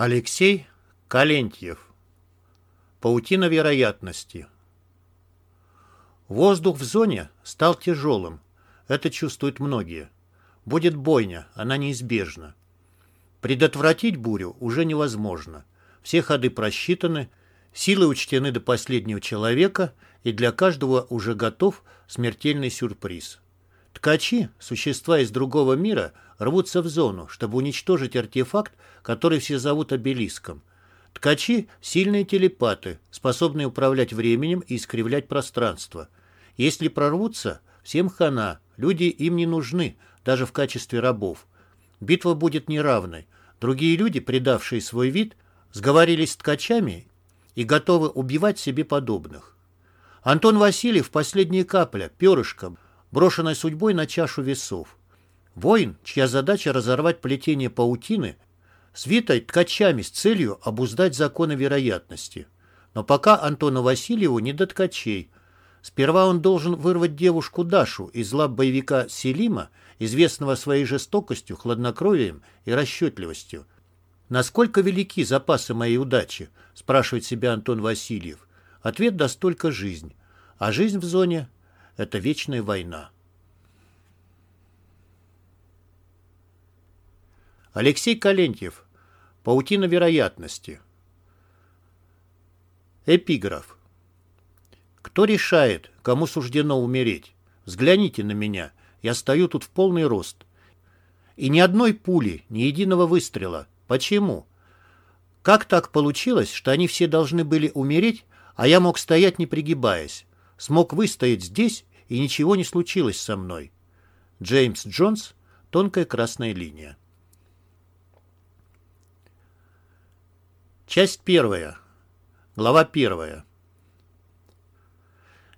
Алексей Калентьев. Паутина вероятности. Воздух в зоне стал тяжелым. Это чувствуют многие. Будет бойня, она неизбежна. Предотвратить бурю уже невозможно. Все ходы просчитаны, силы учтены до последнего человека, и для каждого уже готов смертельный сюрприз. Ткачи, существа из другого мира, рвутся в зону, чтобы уничтожить артефакт, который все зовут обелиском. Ткачи – сильные телепаты, способные управлять временем и искривлять пространство. Если прорвутся, всем хана, люди им не нужны, даже в качестве рабов. Битва будет неравной. Другие люди, предавшие свой вид, сговорились с ткачами и готовы убивать себе подобных. Антон Васильев – последняя капля, перышком, брошенная судьбой на чашу весов. Воин, чья задача разорвать плетение паутины, свитой ткачами с целью обуздать законы вероятности. Но пока Антону Васильеву не до ткачей. Сперва он должен вырвать девушку Дашу из лап боевика Селима, известного своей жестокостью, хладнокровием и расчетливостью. «Насколько велики запасы моей удачи?» – спрашивает себя Антон Васильев. Ответ даст только жизнь. А жизнь в зоне – это вечная война. Алексей Калентьев. Паутина вероятности. Эпиграф. Кто решает, кому суждено умереть? Взгляните на меня. Я стою тут в полный рост. И ни одной пули, ни единого выстрела. Почему? Как так получилось, что они все должны были умереть, а я мог стоять не пригибаясь? Смог выстоять здесь, и ничего не случилось со мной. Джеймс Джонс. Тонкая красная линия. Часть первая. Глава первая.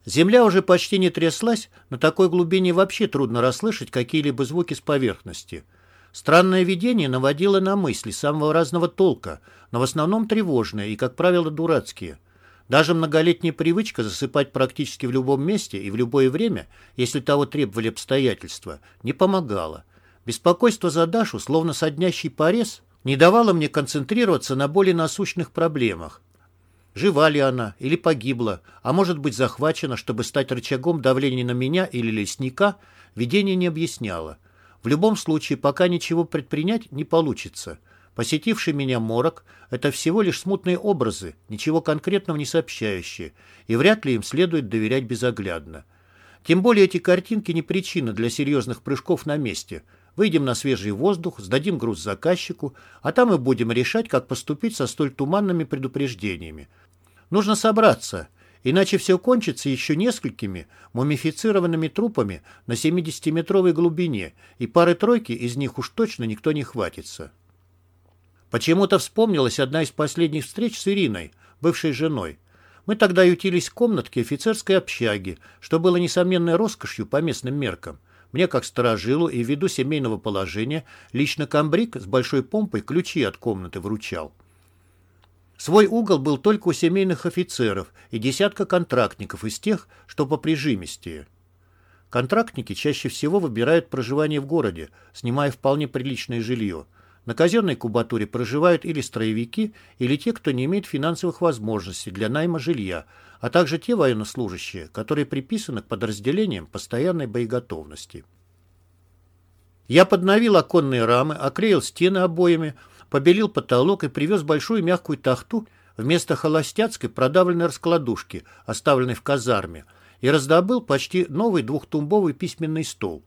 Земля уже почти не тряслась, на такой глубине вообще трудно расслышать какие-либо звуки с поверхности. Странное видение наводило на мысли самого разного толка, но в основном тревожные и, как правило, дурацкие. Даже многолетняя привычка засыпать практически в любом месте и в любое время, если того требовали обстоятельства, не помогала. Беспокойство за Дашу, словно соднящий порез, не давало мне концентрироваться на более насущных проблемах. Жива ли она или погибла, а может быть захвачена, чтобы стать рычагом давления на меня или лесника, видение не объясняло. В любом случае, пока ничего предпринять не получится. Посетивший меня морок – это всего лишь смутные образы, ничего конкретного не сообщающие, и вряд ли им следует доверять безоглядно. Тем более эти картинки не причина для серьезных прыжков на месте – Выйдем на свежий воздух, сдадим груз заказчику, а там и будем решать, как поступить со столь туманными предупреждениями. Нужно собраться, иначе все кончится еще несколькими мумифицированными трупами на 70-метровой глубине, и пары-тройки из них уж точно никто не хватится. Почему-то вспомнилась одна из последних встреч с Ириной, бывшей женой. Мы тогда ютились в комнатке офицерской общаги, что было несомненной роскошью по местным меркам. Мне, как сторожилу и ввиду семейного положения, лично комбриг с большой помпой ключи от комнаты вручал. Свой угол был только у семейных офицеров и десятка контрактников из тех, что поприжимистее. Контрактники чаще всего выбирают проживание в городе, снимая вполне приличное жилье. На казенной кубатуре проживают или строевики, или те, кто не имеет финансовых возможностей для найма жилья, а также те военнослужащие, которые приписаны к подразделениям постоянной боеготовности. Я подновил оконные рамы, оклеил стены обоями, побелил потолок и привез большую мягкую тахту вместо холостяцкой продавленной раскладушки, оставленной в казарме, и раздобыл почти новый двухтумбовый письменный стол.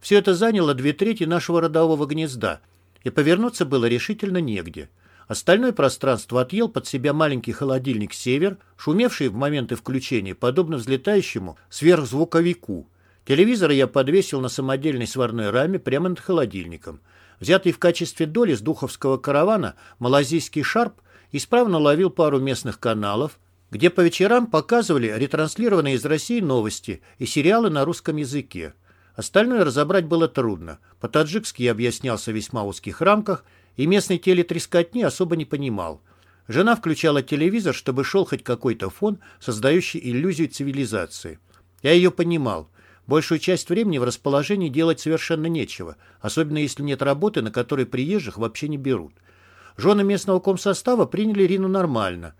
Все это заняло две трети нашего родового гнезда, и повернуться было решительно негде. Остальное пространство отъел под себя маленький холодильник «Север», шумевший в моменты включения, подобно взлетающему сверхзвуковику. Телевизор я подвесил на самодельной сварной раме прямо над холодильником. Взятый в качестве доли с духовского каравана малазийский шарп исправно ловил пару местных каналов, где по вечерам показывали ретранслированные из России новости и сериалы на русском языке. Остальное разобрать было трудно. По-таджикски я объяснялся в весьма узких рамках, и местной телетрескотни особо не понимал. Жена включала телевизор, чтобы шел хоть какой-то фон, создающий иллюзию цивилизации. Я ее понимал. Большую часть времени в расположении делать совершенно нечего, особенно если нет работы, на которой приезжих вообще не берут. Жены местного комсостава приняли Рину нормально.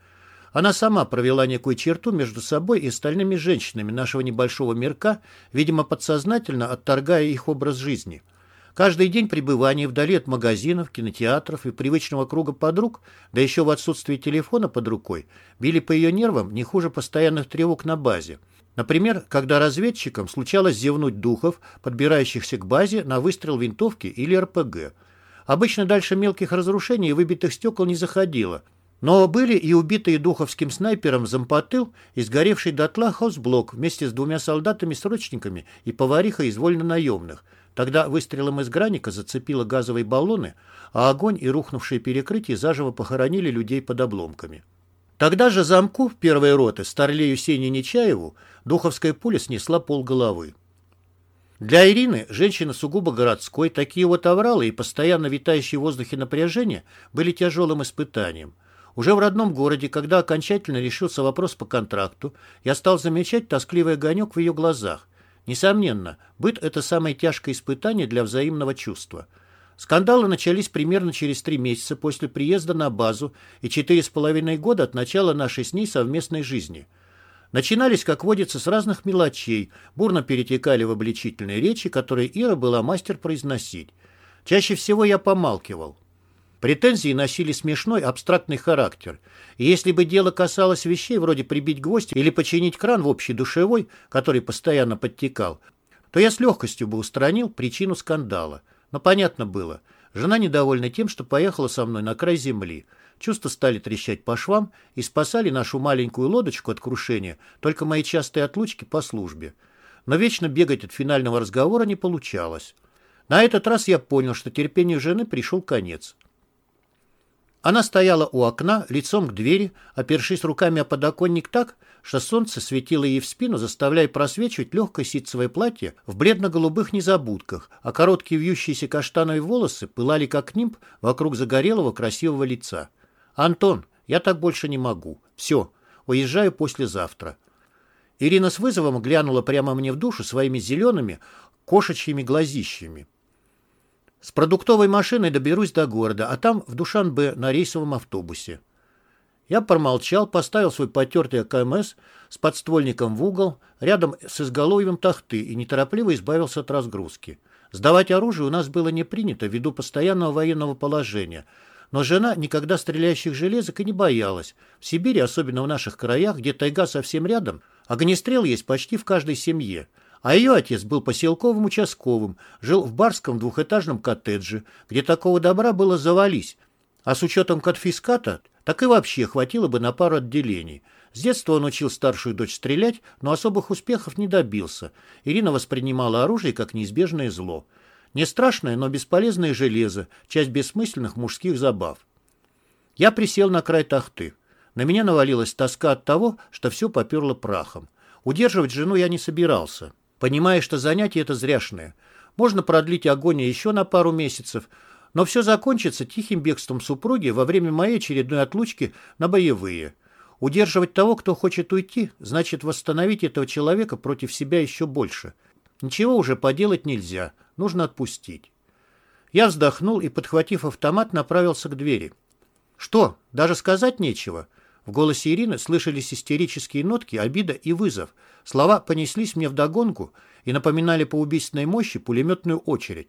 Она сама провела некую черту между собой и остальными женщинами нашего небольшого мирка, видимо, подсознательно отторгая их образ жизни. Каждый день пребывания вдали от магазинов, кинотеатров и привычного круга подруг, да еще в отсутствии телефона под рукой, били по ее нервам не хуже постоянных тревог на базе. Например, когда разведчикам случалось зевнуть духов, подбирающихся к базе на выстрел винтовки или РПГ. Обычно дальше мелких разрушений и выбитых стекол не заходило. Но были и убитые духовским снайпером зампотыл и сгоревший дотла хаусблок вместе с двумя солдатами-срочниками и поварихой из вольно-наемных. Тогда выстрелом из граника зацепило газовые баллоны, а огонь и рухнувшие перекрытия заживо похоронили людей под обломками. Тогда же замку первой роты, старлею Сене Нечаеву, духовская пуля снесла полголовы. Для Ирины, женщины сугубо городской, такие вот авралы и постоянно витающие в воздухе напряжения были тяжелым испытанием. Уже в родном городе, когда окончательно решился вопрос по контракту, я стал замечать тоскливый огонек в ее глазах. Несомненно, быт – это самое тяжкое испытание для взаимного чувства. Скандалы начались примерно через три месяца после приезда на базу и четыре с половиной года от начала нашей с ней совместной жизни – Начинались, как водится, с разных мелочей, бурно перетекали в обличительные речи, которые Ира была мастер произносить. Чаще всего я помалкивал. Претензии носили смешной, абстрактный характер. И если бы дело касалось вещей вроде прибить гвоздь или починить кран в общей душевой, который постоянно подтекал, то я с легкостью бы устранил причину скандала. Но понятно было, жена недовольна тем, что поехала со мной на край земли – Чувства стали трещать по швам и спасали нашу маленькую лодочку от крушения только мои частые отлучки по службе. Но вечно бегать от финального разговора не получалось. На этот раз я понял, что терпению жены пришел конец. Она стояла у окна, лицом к двери, опершись руками о подоконник так, что солнце светило ей в спину, заставляя просвечивать легкое ситцевое платье в бледно-голубых незабудках, а короткие вьющиеся каштановые волосы пылали как нимб вокруг загорелого красивого лица. «Антон, я так больше не могу. Все, уезжаю послезавтра». Ирина с вызовом глянула прямо мне в душу своими зелеными кошачьими глазищами. «С продуктовой машиной доберусь до города, а там в Душанбе на рейсовом автобусе». Я промолчал, поставил свой потертый АКМС с подствольником в угол, рядом с изголовьем тахты и неторопливо избавился от разгрузки. Сдавать оружие у нас было не принято ввиду постоянного военного положения – но жена никогда стреляющих железок и не боялась. В Сибири, особенно в наших краях, где тайга совсем рядом, огнестрел есть почти в каждой семье. А ее отец был поселковым участковым, жил в барском двухэтажном коттедже, где такого добра было завались. А с учетом конфиската, так и вообще хватило бы на пару отделений. С детства он учил старшую дочь стрелять, но особых успехов не добился. Ирина воспринимала оружие как неизбежное зло. Не страшное, но бесполезное железо, часть бессмысленных мужских забав. Я присел на край тахты. На меня навалилась тоска от того, что все поперло прахом. Удерживать жену я не собирался, понимая, что занятие это зряшное. Можно продлить огонь еще на пару месяцев, но все закончится тихим бегством супруги во время моей очередной отлучки на боевые. Удерживать того, кто хочет уйти, значит восстановить этого человека против себя еще больше. Ничего уже поделать нельзя. Нужно отпустить. Я вздохнул и, подхватив автомат, направился к двери. «Что? Даже сказать нечего?» В голосе Ирины слышались истерические нотки, обида и вызов. Слова понеслись мне вдогонку и напоминали по убийственной мощи пулеметную очередь.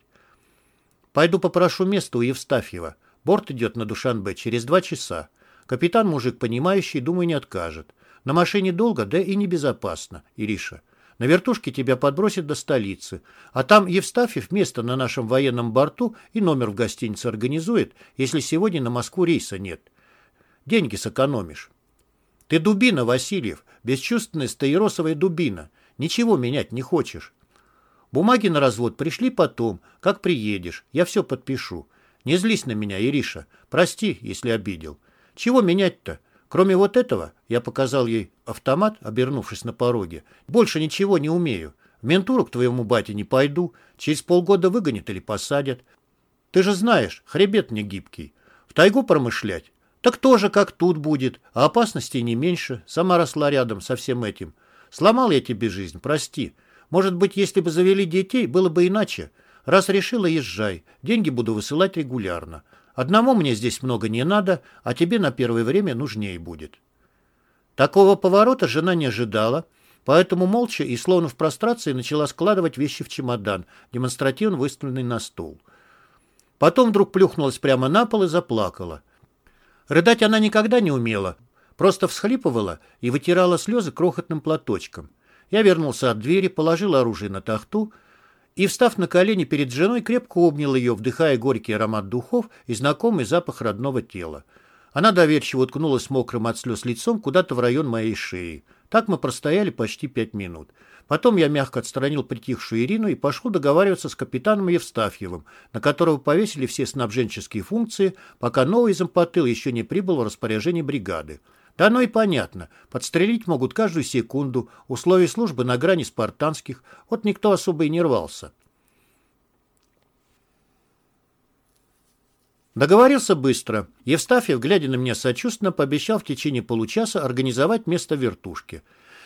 «Пойду попрошу место у Евстафьева. Борт идет на Душанбе через два часа. Капитан мужик понимающий, думаю, не откажет. На машине долго, да и небезопасно, Ириша. На вертушке тебя подбросят до столицы. А там Евстафьев место на нашем военном борту и номер в гостинице организует, если сегодня на Москву рейса нет. Деньги сэкономишь. Ты дубина, Васильев, бесчувственная стаиросовая дубина. Ничего менять не хочешь. Бумаги на развод пришли потом, как приедешь. Я все подпишу. Не злись на меня, Ириша. Прости, если обидел. Чего менять-то? Кроме вот этого, я показал ей автомат, обернувшись на пороге. Больше ничего не умею. В ментуру к твоему бате не пойду. Через полгода выгонят или посадят. Ты же знаешь, хребет не гибкий. В тайгу промышлять? Так тоже как тут будет, а опасностей не меньше. Сама росла рядом со всем этим. Сломал я тебе жизнь, прости. Может быть, если бы завели детей, было бы иначе. Раз решила, езжай. Деньги буду высылать регулярно. Одному мне здесь много не надо, а тебе на первое время нужнее будет. Такого поворота жена не ожидала, поэтому молча и словно в прострации начала складывать вещи в чемодан, демонстративно выставленный на стол. Потом вдруг плюхнулась прямо на пол и заплакала. Рыдать она никогда не умела, просто всхлипывала и вытирала слезы крохотным платочком. Я вернулся от двери, положил оружие на тахту и, встав на колени перед женой, крепко обнял ее, вдыхая горький аромат духов и знакомый запах родного тела. Она доверчиво уткнулась мокрым от слез лицом куда-то в район моей шеи. Так мы простояли почти пять минут. Потом я мягко отстранил притихшую Ирину и пошел договариваться с капитаном Евстафьевым, на которого повесили все снабженческие функции, пока новый зампотыл еще не прибыл в распоряжение бригады. Да оно и понятно. Подстрелить могут каждую секунду, условия службы на грани спартанских, вот никто особо и не рвался. Договорился быстро. Евстафьев, глядя на меня сочувственно, пообещал в течение получаса организовать место в вертушке.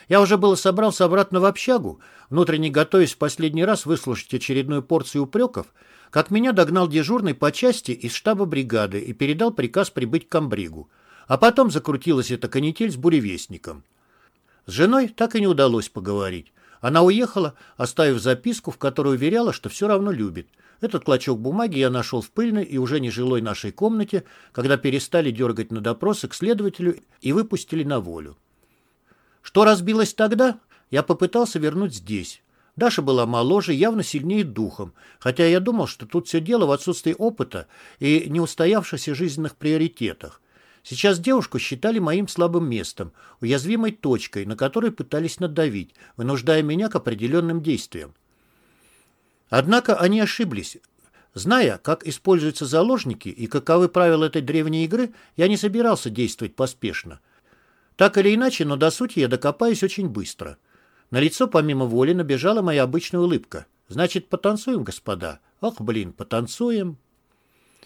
Я уже было собрался обратно в общагу, внутренне готовясь в последний раз выслушать очередную порцию упреков, как меня догнал дежурный по части из штаба бригады и передал приказ прибыть к комбригу. А потом закрутилась эта канитель с буревестником. С женой так и не удалось поговорить. Она уехала, оставив записку, в которой уверяла, что все равно любит. Этот клочок бумаги я нашел в пыльной и уже нежилой нашей комнате, когда перестали дергать на допросы к следователю и выпустили на волю. Что разбилось тогда, я попытался вернуть здесь. Даша была моложе, явно сильнее духом, хотя я думал, что тут все дело в отсутствии опыта и неустоявшихся жизненных приоритетах. Сейчас девушку считали моим слабым местом, уязвимой точкой, на которой пытались надавить, вынуждая меня к определенным действиям. Однако они ошиблись. Зная, как используются заложники и каковы правила этой древней игры, я не собирался действовать поспешно. Так или иначе, но до сути я докопаюсь очень быстро. На лицо помимо воли набежала моя обычная улыбка. Значит, потанцуем, господа? Ох, блин, потанцуем.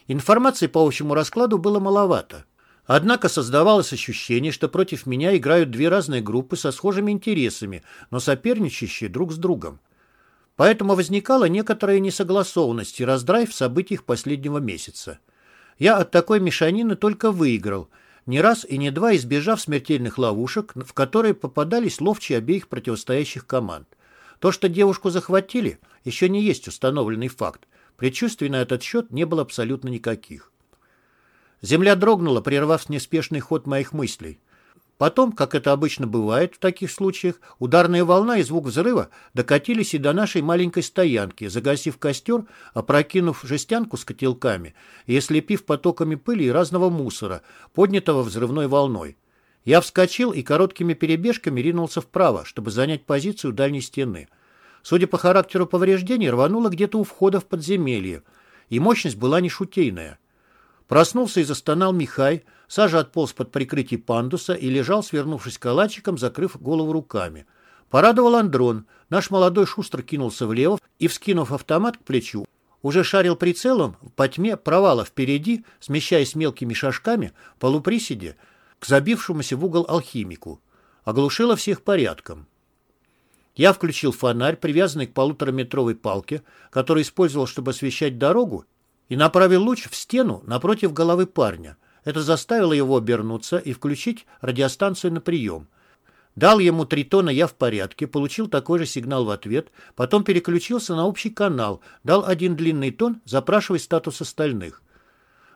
Информации по общему раскладу было маловато. Однако создавалось ощущение, что против меня играют две разные группы со схожими интересами, но соперничающие друг с другом. Поэтому возникала некоторая несогласованность и раздрай в событиях последнего месяца. Я от такой мешанины только выиграл, не раз и не два избежав смертельных ловушек, в которые попадались ловчие обеих противостоящих команд. То, что девушку захватили, еще не есть установленный факт. Предчувствий на этот счет не было абсолютно никаких. Земля дрогнула, прервав неспешный ход моих мыслей. Потом, как это обычно бывает в таких случаях, ударная волна и звук взрыва докатились и до нашей маленькой стоянки, загасив костер, опрокинув жестянку с котелками и ослепив потоками пыли и разного мусора, поднятого взрывной волной. Я вскочил и короткими перебежками ринулся вправо, чтобы занять позицию дальней стены. Судя по характеру повреждений, рвануло где-то у входа в подземелье, и мощность была не шутейная. Проснулся и застонал Михай, Сажа отполз под прикрытие пандуса и лежал, свернувшись калачиком, закрыв голову руками. Порадовал Андрон. Наш молодой шустро кинулся влево и, вскинув автомат к плечу, уже шарил прицелом по тьме провала впереди, смещаясь мелкими шажками, полуприседе, к забившемуся в угол алхимику. Оглушило всех порядком. Я включил фонарь, привязанный к полутораметровой палке, который использовал, чтобы освещать дорогу, и направил луч в стену напротив головы парня. Это заставило его обернуться и включить радиостанцию на прием. Дал ему три тона «Я в порядке», получил такой же сигнал в ответ, потом переключился на общий канал, дал один длинный тон, запрашивая статус остальных.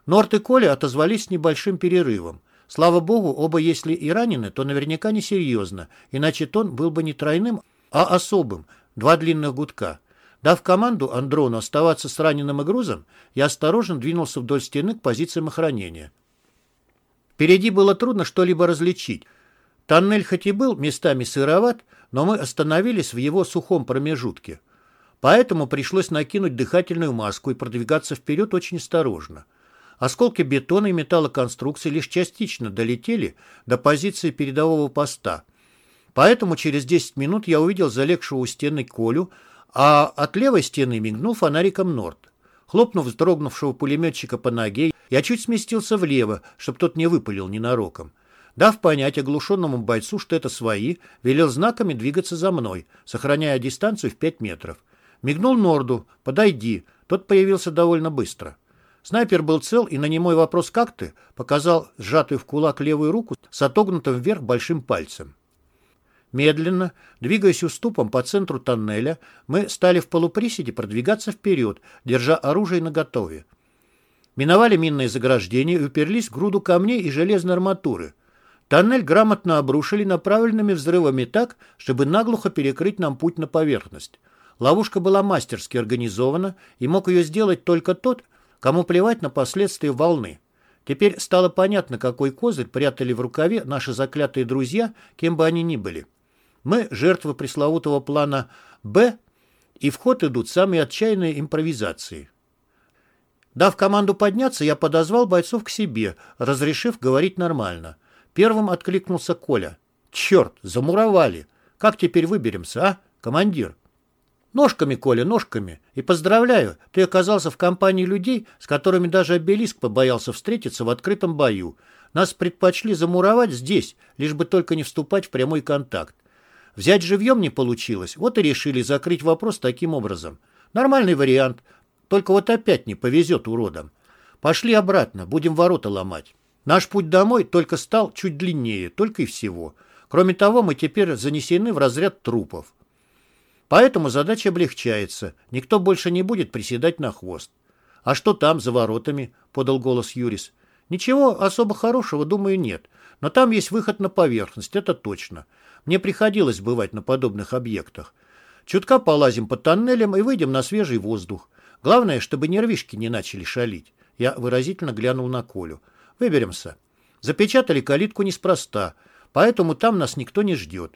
Норт и Коля отозвались с небольшим перерывом. Слава богу, оба если и ранены, то наверняка несерьезно, иначе тон был бы не тройным, а особым, два длинных гудка. Дав команду Андрону оставаться с раненым и грузом, я осторожно двинулся вдоль стены к позициям охранения. Впереди было трудно что-либо различить. Тоннель хоть и был местами сыроват, но мы остановились в его сухом промежутке. Поэтому пришлось накинуть дыхательную маску и продвигаться вперед очень осторожно. Осколки бетона и металлоконструкции лишь частично долетели до позиции передового поста. Поэтому через 10 минут я увидел залегшего у стены Колю, а от левой стены мигнул фонариком Норд. Хлопнув вздрогнувшего пулеметчика по ноге, я чуть сместился влево, чтобы тот не выпалил ненароком. Дав понять оглушенному бойцу, что это свои, велел знаками двигаться за мной, сохраняя дистанцию в 5 метров. Мигнул Норду «Подойди». Тот появился довольно быстро. Снайпер был цел и на немой вопрос «Как ты?» показал сжатую в кулак левую руку с отогнутым вверх большим пальцем. Медленно, двигаясь уступом по центру тоннеля, мы стали в полуприседе продвигаться вперед, держа оружие наготове. Миновали минное заграждение и уперлись в груду камней и железной арматуры. Тоннель грамотно обрушили направленными взрывами так, чтобы наглухо перекрыть нам путь на поверхность. Ловушка была мастерски организована, и мог ее сделать только тот, кому плевать на последствия волны. Теперь стало понятно, какой козырь прятали в рукаве наши заклятые друзья, кем бы они ни были. Мы жертвы пресловутого плана «Б», и в ход идут самые отчаянные импровизации. Дав команду подняться, я подозвал бойцов к себе, разрешив говорить нормально. Первым откликнулся Коля. «Черт, замуровали! Как теперь выберемся, а, командир?» «Ножками, Коля, ножками. И поздравляю, ты оказался в компании людей, с которыми даже обелиск побоялся встретиться в открытом бою. Нас предпочли замуровать здесь, лишь бы только не вступать в прямой контакт. Взять живьем не получилось, вот и решили закрыть вопрос таким образом. Нормальный вариант, только вот опять не повезет уродам. Пошли обратно, будем ворота ломать. Наш путь домой только стал чуть длиннее, только и всего. Кроме того, мы теперь занесены в разряд трупов. Поэтому задача облегчается. Никто больше не будет приседать на хвост. «А что там, за воротами?» — подал голос Юрис. «Ничего особо хорошего, думаю, нет. Но там есть выход на поверхность, это точно. Мне приходилось бывать на подобных объектах. Чутка полазим по тоннелям и выйдем на свежий воздух. Главное, чтобы нервишки не начали шалить. Я выразительно глянул на Колю. Выберемся. Запечатали калитку неспроста, поэтому там нас никто не ждет.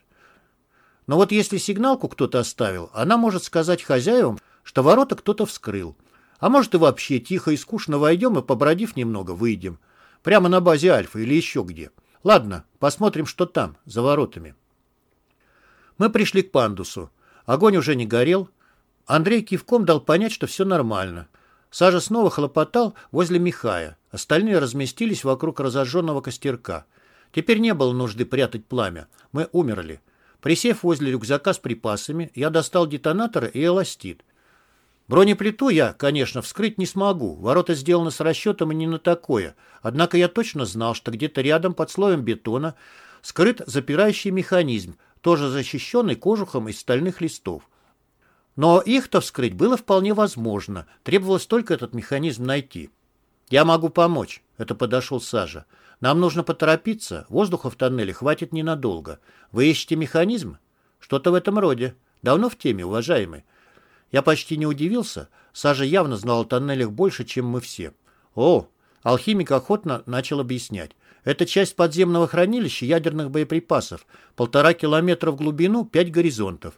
Но вот если сигналку кто-то оставил, она может сказать хозяевам, что ворота кто-то вскрыл. А может и вообще тихо и скучно войдем и, побродив немного, выйдем. Прямо на базе Альфа или еще где. Ладно, посмотрим, что там, за воротами. Мы пришли к пандусу. Огонь уже не горел. Андрей кивком дал понять, что все нормально. Сажа снова хлопотал возле Михая. Остальные разместились вокруг разожженного костерка. Теперь не было нужды прятать пламя. Мы умерли. Присев возле рюкзака с припасами, я достал детонатор и эластит. Бронеплиту я, конечно, вскрыть не смогу. Ворота сделаны с расчетом и не на такое. Однако я точно знал, что где-то рядом под слоем бетона скрыт запирающий механизм, тоже защищенный кожухом из стальных листов. Но их-то вскрыть было вполне возможно, требовалось только этот механизм найти. «Я могу помочь», — это подошел Сажа. «Нам нужно поторопиться, воздуха в тоннеле хватит ненадолго. Вы ищете механизм?» «Что-то в этом роде. Давно в теме, уважаемый». Я почти не удивился. Сажа явно знал о тоннелях больше, чем мы все. «О!» — алхимик охотно начал объяснять. Это часть подземного хранилища ядерных боеприпасов. Полтора километра в глубину, пять горизонтов.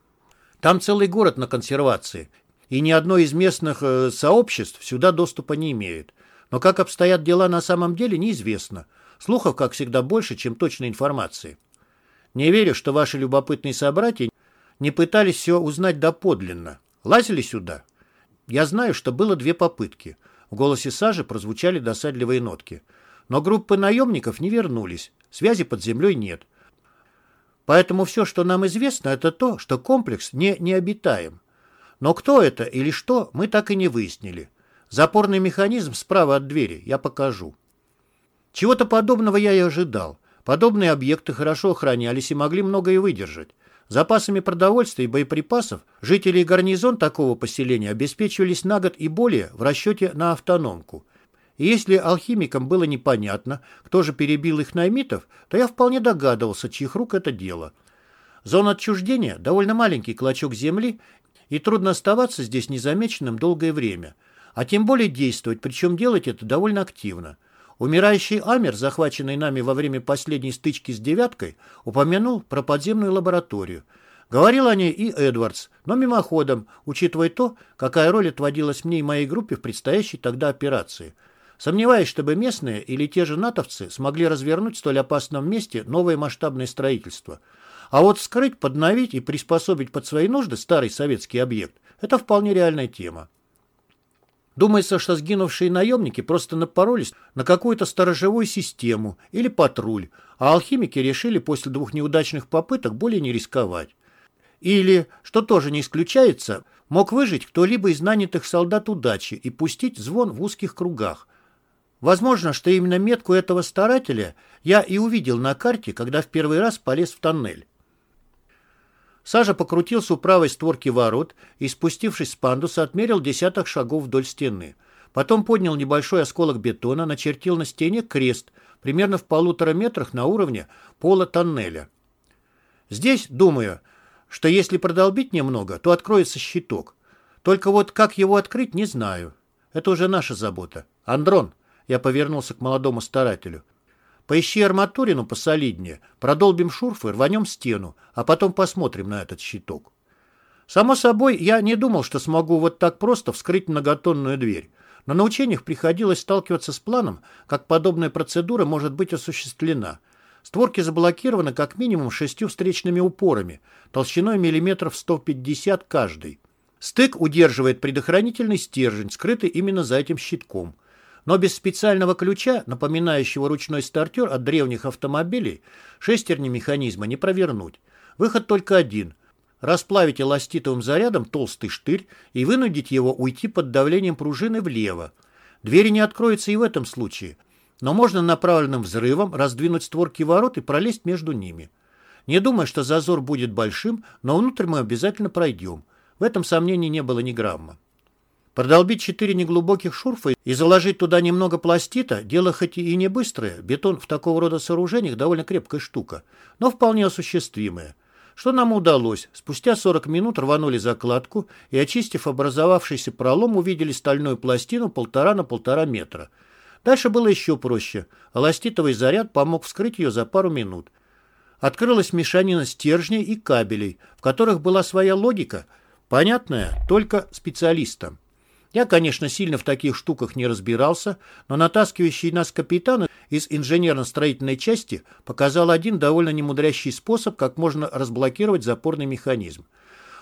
Там целый город на консервации, и ни одно из местных э, сообществ сюда доступа не имеет. Но как обстоят дела на самом деле, неизвестно. Слухов, как всегда, больше, чем точной информации. Не верю, что ваши любопытные собратья не пытались все узнать доподлинно. Лазили сюда? Я знаю, что было две попытки. В голосе Сажи прозвучали досадливые нотки. Но группы наемников не вернулись, связи под землей нет. Поэтому все, что нам известно, это то, что комплекс не необитаем. Но кто это или что, мы так и не выяснили. Запорный механизм справа от двери, я покажу. Чего-то подобного я и ожидал. Подобные объекты хорошо охранялись и могли многое выдержать. Запасами продовольствия и боеприпасов жители и гарнизон такого поселения обеспечивались на год и более в расчете на автономку. И если алхимикам было непонятно, кто же перебил их наймитов, то я вполне догадывался, чьих рук это дело. Зона отчуждения – довольно маленький клочок земли, и трудно оставаться здесь незамеченным долгое время. А тем более действовать, причем делать это довольно активно. Умирающий Амер, захваченный нами во время последней стычки с «девяткой», упомянул про подземную лабораторию. Говорил о ней и Эдвардс, но мимоходом, учитывая то, какая роль отводилась мне и моей группе в предстоящей тогда операции. Сомневаюсь, чтобы местные или те же натовцы смогли развернуть в столь опасном месте новое масштабное строительство. А вот вскрыть, подновить и приспособить под свои нужды старый советский объект – это вполне реальная тема. Думается, что сгинувшие наемники просто напоролись на какую-то сторожевую систему или патруль, а алхимики решили после двух неудачных попыток более не рисковать. Или, что тоже не исключается, мог выжить кто-либо из нанятых солдат удачи и пустить звон в узких кругах. Возможно, что именно метку этого старателя я и увидел на карте, когда в первый раз полез в тоннель. Сажа покрутился у правой створки ворот и, спустившись с пандуса, отмерил десяток шагов вдоль стены. Потом поднял небольшой осколок бетона, начертил на стене крест, примерно в полутора метрах на уровне пола тоннеля. Здесь, думаю, что если продолбить немного, то откроется щиток. Только вот как его открыть, не знаю. Это уже наша забота. Андрон, я повернулся к молодому старателю. Поищи арматурину посолиднее, продолбим шурфы, рванем стену, а потом посмотрим на этот щиток. Само собой, я не думал, что смогу вот так просто вскрыть многотонную дверь. Но на учениях приходилось сталкиваться с планом, как подобная процедура может быть осуществлена – Створки заблокированы как минимум шестью встречными упорами, толщиной миллиметров 150 каждый. Стык удерживает предохранительный стержень, скрытый именно за этим щитком. Но без специального ключа, напоминающего ручной стартер от древних автомобилей, шестерни механизма не провернуть. Выход только один – расплавить эластитовым зарядом толстый штырь и вынудить его уйти под давлением пружины влево. Двери не откроются и в этом случае – но можно направленным взрывом раздвинуть створки ворот и пролезть между ними. Не думаю, что зазор будет большим, но внутрь мы обязательно пройдем. В этом сомнений не было ни грамма. Продолбить четыре неглубоких шурфа и заложить туда немного пластита – дело хоть и не быстрое, бетон в такого рода сооружениях довольно крепкая штука, но вполне осуществимое. Что нам удалось? Спустя 40 минут рванули закладку и, очистив образовавшийся пролом, увидели стальную пластину полтора на полтора метра – Дальше было еще проще. Эластитовый заряд помог вскрыть ее за пару минут. Открылась мешанина стержней и кабелей, в которых была своя логика, понятная только специалистам. Я, конечно, сильно в таких штуках не разбирался, но натаскивающий нас капитан из инженерно-строительной части показал один довольно немудрящий способ, как можно разблокировать запорный механизм.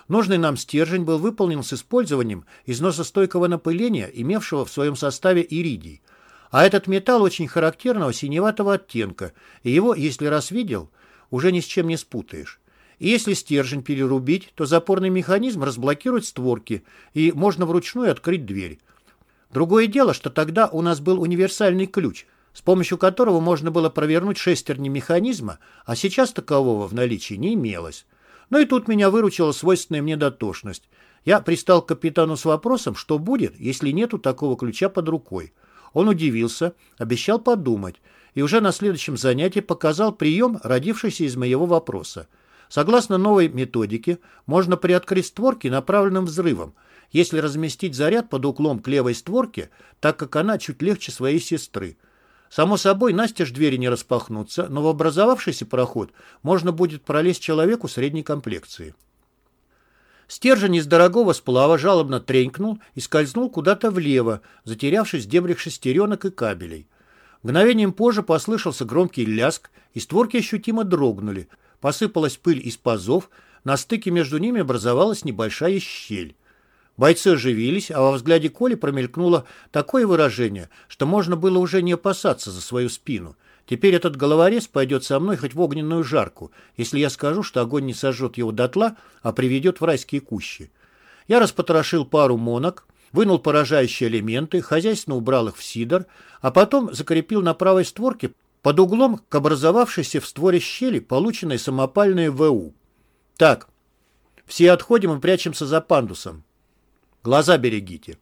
Нужный нам стержень был выполнен с использованием износостойкого напыления, имевшего в своем составе иридий. А этот металл очень характерного синеватого оттенка, и его, если раз видел, уже ни с чем не спутаешь. И если стержень перерубить, то запорный механизм разблокирует створки, и можно вручную открыть дверь. Другое дело, что тогда у нас был универсальный ключ, с помощью которого можно было провернуть шестерни механизма, а сейчас такового в наличии не имелось. Но и тут меня выручила свойственная мне дотошность. Я пристал к капитану с вопросом, что будет, если нету такого ключа под рукой. Он удивился, обещал подумать, и уже на следующем занятии показал прием, родившийся из моего вопроса. Согласно новой методике, можно приоткрыть створки направленным взрывом, если разместить заряд под углом к левой створке, так как она чуть легче своей сестры. Само собой, настежь двери не распахнутся, но в образовавшийся проход можно будет пролезть человеку средней комплекции. Стержень из дорогого сплава жалобно тренькнул и скользнул куда-то влево, затерявшись в дебрях шестеренок и кабелей. Мгновением позже послышался громкий ляск, и створки ощутимо дрогнули. Посыпалась пыль из пазов, на стыке между ними образовалась небольшая щель. Бойцы оживились, а во взгляде Коли промелькнуло такое выражение, что можно было уже не опасаться за свою спину — Теперь этот головорез пойдет со мной хоть в огненную жарку, если я скажу, что огонь не сожжет его дотла, а приведет в райские кущи. Я распотрошил пару монок, вынул поражающие элементы, хозяйственно убрал их в сидор, а потом закрепил на правой створке под углом к образовавшейся в створе щели полученной самопальной ВУ. Так, все отходим и прячемся за пандусом. Глаза берегите.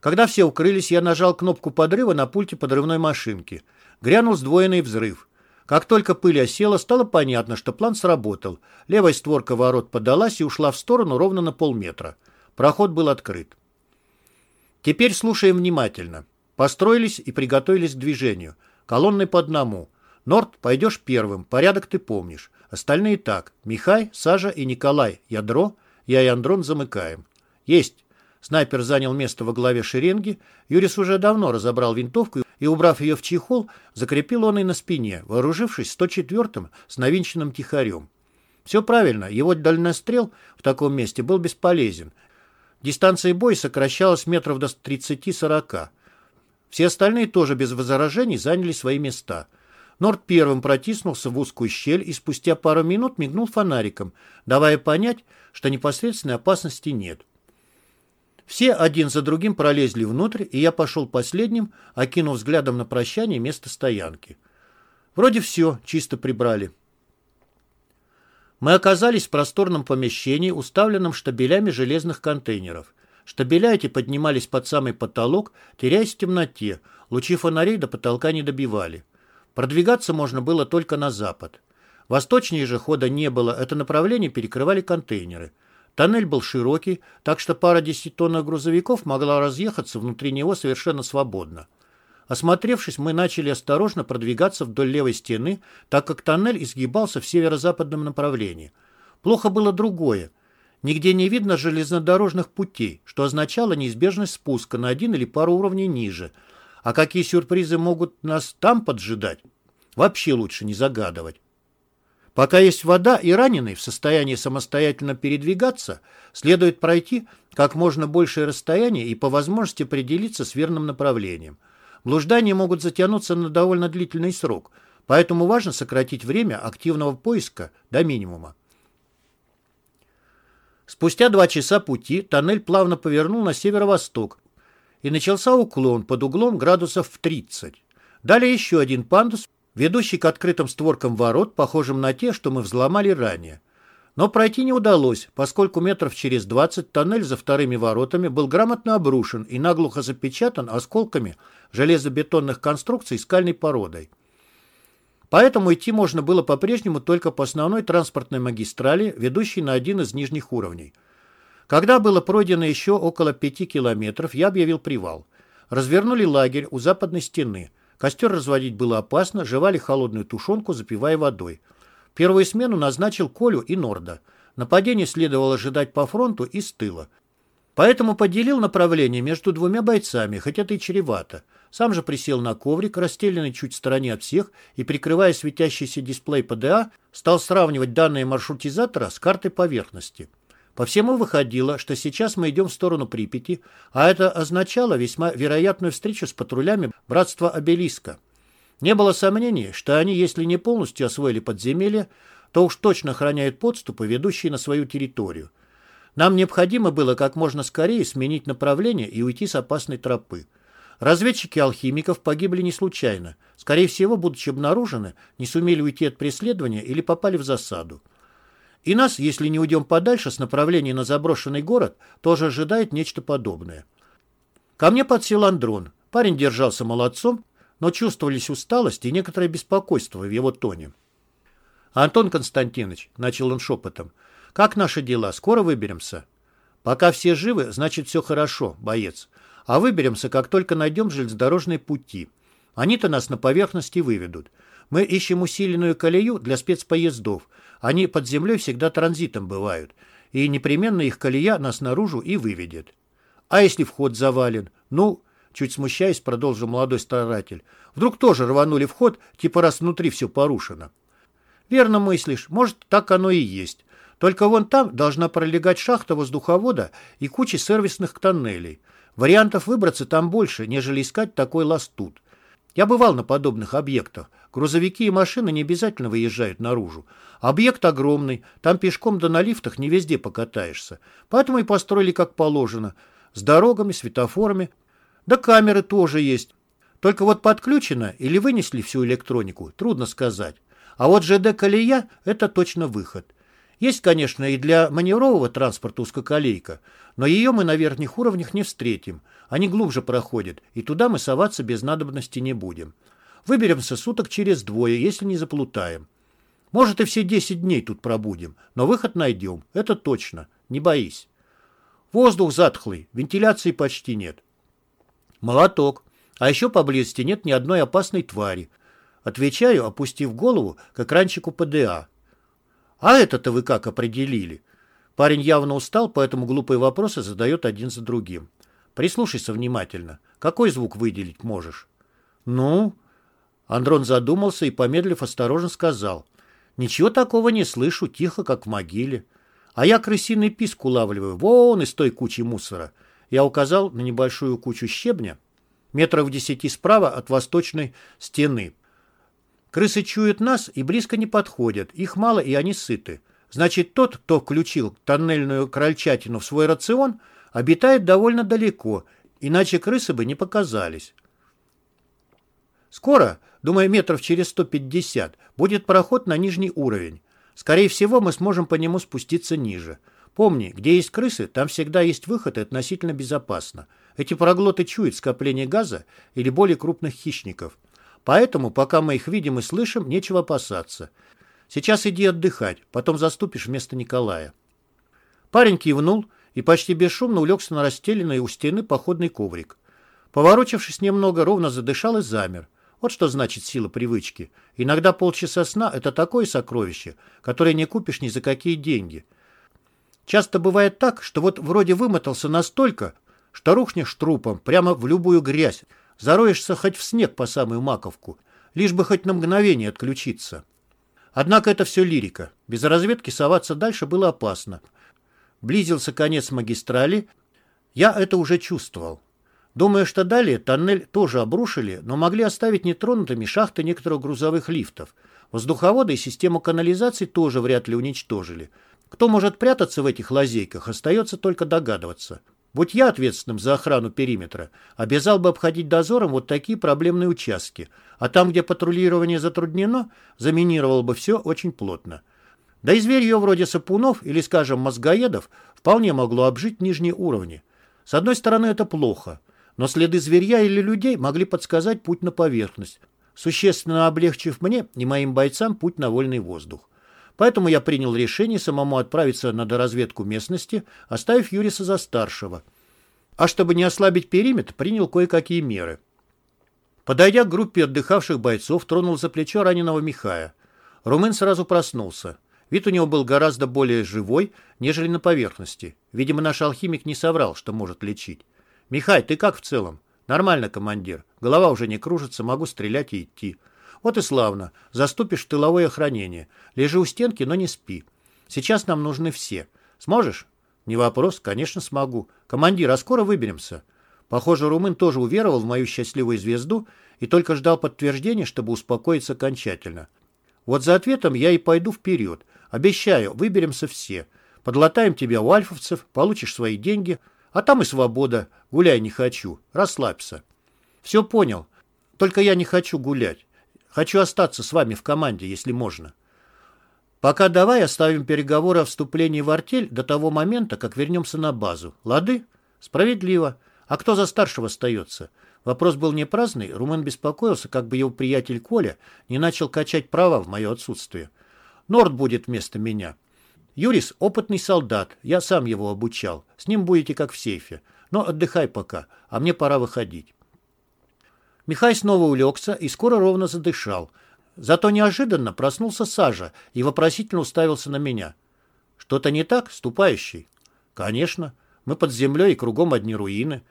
Когда все укрылись, я нажал кнопку подрыва на пульте подрывной машинки – Грянул сдвоенный взрыв. Как только пыль осела, стало понятно, что план сработал. Левая створка ворот подалась и ушла в сторону ровно на полметра. Проход был открыт. Теперь слушаем внимательно. Построились и приготовились к движению. Колонны по одному. Норд, пойдешь первым, порядок ты помнишь. Остальные так. Михай, Сажа и Николай. Ядро. Я и Андрон замыкаем. Есть. Снайпер занял место во главе шеренги. Юрис уже давно разобрал винтовку и, убрав ее в чехол, закрепил он и на спине, вооружившись 104-м с навинченным тихарем. Все правильно, его дальнострел в таком месте был бесполезен. Дистанция боя сокращалась метров до 30-40. Все остальные тоже без возражений заняли свои места. Норд первым протиснулся в узкую щель и спустя пару минут мигнул фонариком, давая понять, что непосредственной опасности нет. Все один за другим пролезли внутрь, и я пошел последним, окинув взглядом на прощание место стоянки. Вроде все, чисто прибрали. Мы оказались в просторном помещении, уставленном штабелями железных контейнеров. Штабеля поднимались под самый потолок, теряясь в темноте, лучи фонарей до потолка не добивали. Продвигаться можно было только на запад. Восточнее же хода не было, это направление перекрывали контейнеры. Тоннель был широкий, так что пара десятитонных грузовиков могла разъехаться внутри него совершенно свободно. Осмотревшись, мы начали осторожно продвигаться вдоль левой стены, так как тоннель изгибался в северо-западном направлении. Плохо было другое. Нигде не видно железнодорожных путей, что означало неизбежность спуска на один или пару уровней ниже. А какие сюрпризы могут нас там поджидать, вообще лучше не загадывать. Пока есть вода и раненый в состоянии самостоятельно передвигаться, следует пройти как можно большее расстояние и по возможности определиться с верным направлением. Блуждания могут затянуться на довольно длительный срок, поэтому важно сократить время активного поиска до минимума. Спустя два часа пути тоннель плавно повернул на северо-восток, и начался уклон под углом градусов в 30. Далее еще один пандус, ведущий к открытым створкам ворот, похожим на те, что мы взломали ранее. Но пройти не удалось, поскольку метров через 20 тоннель за вторыми воротами был грамотно обрушен и наглухо запечатан осколками железобетонных конструкций скальной породой. Поэтому идти можно было по-прежнему только по основной транспортной магистрали, ведущей на один из нижних уровней. Когда было пройдено еще около пяти километров, я объявил привал. Развернули лагерь у западной стены. Костер разводить было опасно, жевали холодную тушенку, запивая водой. Первую смену назначил Колю и Норда. Нападение следовало ожидать по фронту и с тыла. Поэтому поделил направление между двумя бойцами, хоть это и чревато. Сам же присел на коврик, расстеленный чуть в стороне от всех, и, прикрывая светящийся дисплей ПДА, стал сравнивать данные маршрутизатора с картой поверхности. По всему выходило, что сейчас мы идем в сторону Припяти, а это означало весьма вероятную встречу с патрулями братства Обелиска. Не было сомнений, что они, если не полностью освоили подземелье, то уж точно охраняют подступы, ведущие на свою территорию. Нам необходимо было как можно скорее сменить направление и уйти с опасной тропы. Разведчики алхимиков погибли не случайно. Скорее всего, будучи обнаружены, не сумели уйти от преследования или попали в засаду. И нас, если не уйдем подальше с направления на заброшенный город, тоже ожидает нечто подобное. Ко мне подсел Андрон. Парень держался молодцом, но чувствовались усталость и некоторое беспокойство в его тоне. «Антон Константинович», — начал он шепотом, — «как наши дела? Скоро выберемся?» «Пока все живы, значит, все хорошо, боец. А выберемся, как только найдем железнодорожные пути. Они-то нас на поверхности выведут. Мы ищем усиленную колею для спецпоездов. Они под землей всегда транзитом бывают. И непременно их колея нас наружу и выведет. А если вход завален? Ну, чуть смущаясь, продолжил молодой старатель. Вдруг тоже рванули вход, типа раз внутри все порушено. Верно мыслишь, может, так оно и есть. Только вон там должна пролегать шахта воздуховода и куча сервисных тоннелей. Вариантов выбраться там больше, нежели искать такой лаз тут. Я бывал на подобных объектах. Грузовики и машины не обязательно выезжают наружу. Объект огромный, там пешком да на лифтах не везде покатаешься. Поэтому и построили как положено. С дорогами, светофорами, да камеры тоже есть. Только вот подключено или вынесли всю электронику, трудно сказать. А вот ЖД-колея – это точно выход. Есть, конечно, и для маневрового транспорта узкоколейка, но ее мы на верхних уровнях не встретим. Они глубже проходят, и туда мы соваться без надобности не будем. Выберемся суток через двое, если не заплутаем. Может, и все 10 дней тут пробудем, но выход найдем, это точно, не боись. Воздух затхлый, вентиляции почти нет. Молоток. А еще поблизости нет ни одной опасной твари. Отвечаю, опустив голову к экранчику ПДА. А это-то вы как определили? Парень явно устал, поэтому глупые вопросы задает один за другим. Прислушайся внимательно. Какой звук выделить можешь? Ну? Андрон задумался и, помедлив, осторожно сказал. Ничего такого не слышу, тихо, как в могиле. А я крысиный писк улавливаю, вон из той кучи мусора. Я указал на небольшую кучу щебня, метров десяти справа от восточной стены. Крысы чуют нас и близко не подходят, их мало и они сыты. Значит, тот, кто включил тоннельную крольчатину в свой рацион, обитает довольно далеко, иначе крысы бы не показались. Скоро, думаю, метров через 150, будет проход на нижний уровень. Скорее всего, мы сможем по нему спуститься ниже. Помни, где есть крысы, там всегда есть выход и относительно безопасно. Эти проглоты чуют скопление газа или более крупных хищников. Поэтому, пока мы их видим и слышим, нечего опасаться. Сейчас иди отдыхать, потом заступишь вместо Николая. Парень кивнул и почти бесшумно улегся на расстеленный у стены походный коврик. Поворочившись немного, ровно задышал и замер. Вот что значит сила привычки. Иногда полчаса сна – это такое сокровище, которое не купишь ни за какие деньги. Часто бывает так, что вот вроде вымотался настолько, что рухнешь трупом прямо в любую грязь, зароешься хоть в снег по самую маковку, лишь бы хоть на мгновение отключиться. Однако это все лирика. Без разведки соваться дальше было опасно. Близился конец магистрали, я это уже чувствовал. Думаю, что далее тоннель тоже обрушили, но могли оставить нетронутыми шахты некоторых грузовых лифтов. Воздуховоды и систему канализации тоже вряд ли уничтожили. Кто может прятаться в этих лазейках, остается только догадываться. Будь я ответственным за охрану периметра, обязал бы обходить дозором вот такие проблемные участки, а там, где патрулирование затруднено, заминировал бы все очень плотно. Да и зверье вроде сапунов или, скажем, мозгоедов вполне могло обжить нижние уровни. С одной стороны, это плохо – но следы зверья или людей могли подсказать путь на поверхность, существенно облегчив мне и моим бойцам путь на вольный воздух. Поэтому я принял решение самому отправиться на доразведку местности, оставив Юриса за старшего. А чтобы не ослабить периметр, принял кое-какие меры. Подойдя к группе отдыхавших бойцов, тронул за плечо раненого Михая. Румын сразу проснулся. Вид у него был гораздо более живой, нежели на поверхности. Видимо, наш алхимик не соврал, что может лечить. «Михай, ты как в целом?» «Нормально, командир. Голова уже не кружится, могу стрелять и идти». «Вот и славно. Заступишь тыловое охранение. Лежи у стенки, но не спи. Сейчас нам нужны все. Сможешь?» «Не вопрос. Конечно, смогу. Командир, а скоро выберемся?» Похоже, румын тоже уверовал в мою счастливую звезду и только ждал подтверждения, чтобы успокоиться окончательно. Вот за ответом я и пойду вперед. Обещаю, выберемся все. Подлатаем тебя у альфовцев, получишь свои деньги – а там и свобода. Гуляй не хочу. Расслабься. Все понял. Только я не хочу гулять. Хочу остаться с вами в команде, если можно. Пока давай оставим переговоры о вступлении в артель до того момента, как вернемся на базу. Лады? Справедливо. А кто за старшего остается? Вопрос был не праздный. Румын беспокоился, как бы его приятель Коля не начал качать права в мое отсутствие. Норд будет вместо меня. Юрис – опытный солдат, я сам его обучал. С ним будете как в сейфе. Но отдыхай пока, а мне пора выходить. Михай снова улегся и скоро ровно задышал. Зато неожиданно проснулся Сажа и вопросительно уставился на меня. «Что-то не так, ступающий?» «Конечно. Мы под землей и кругом одни руины.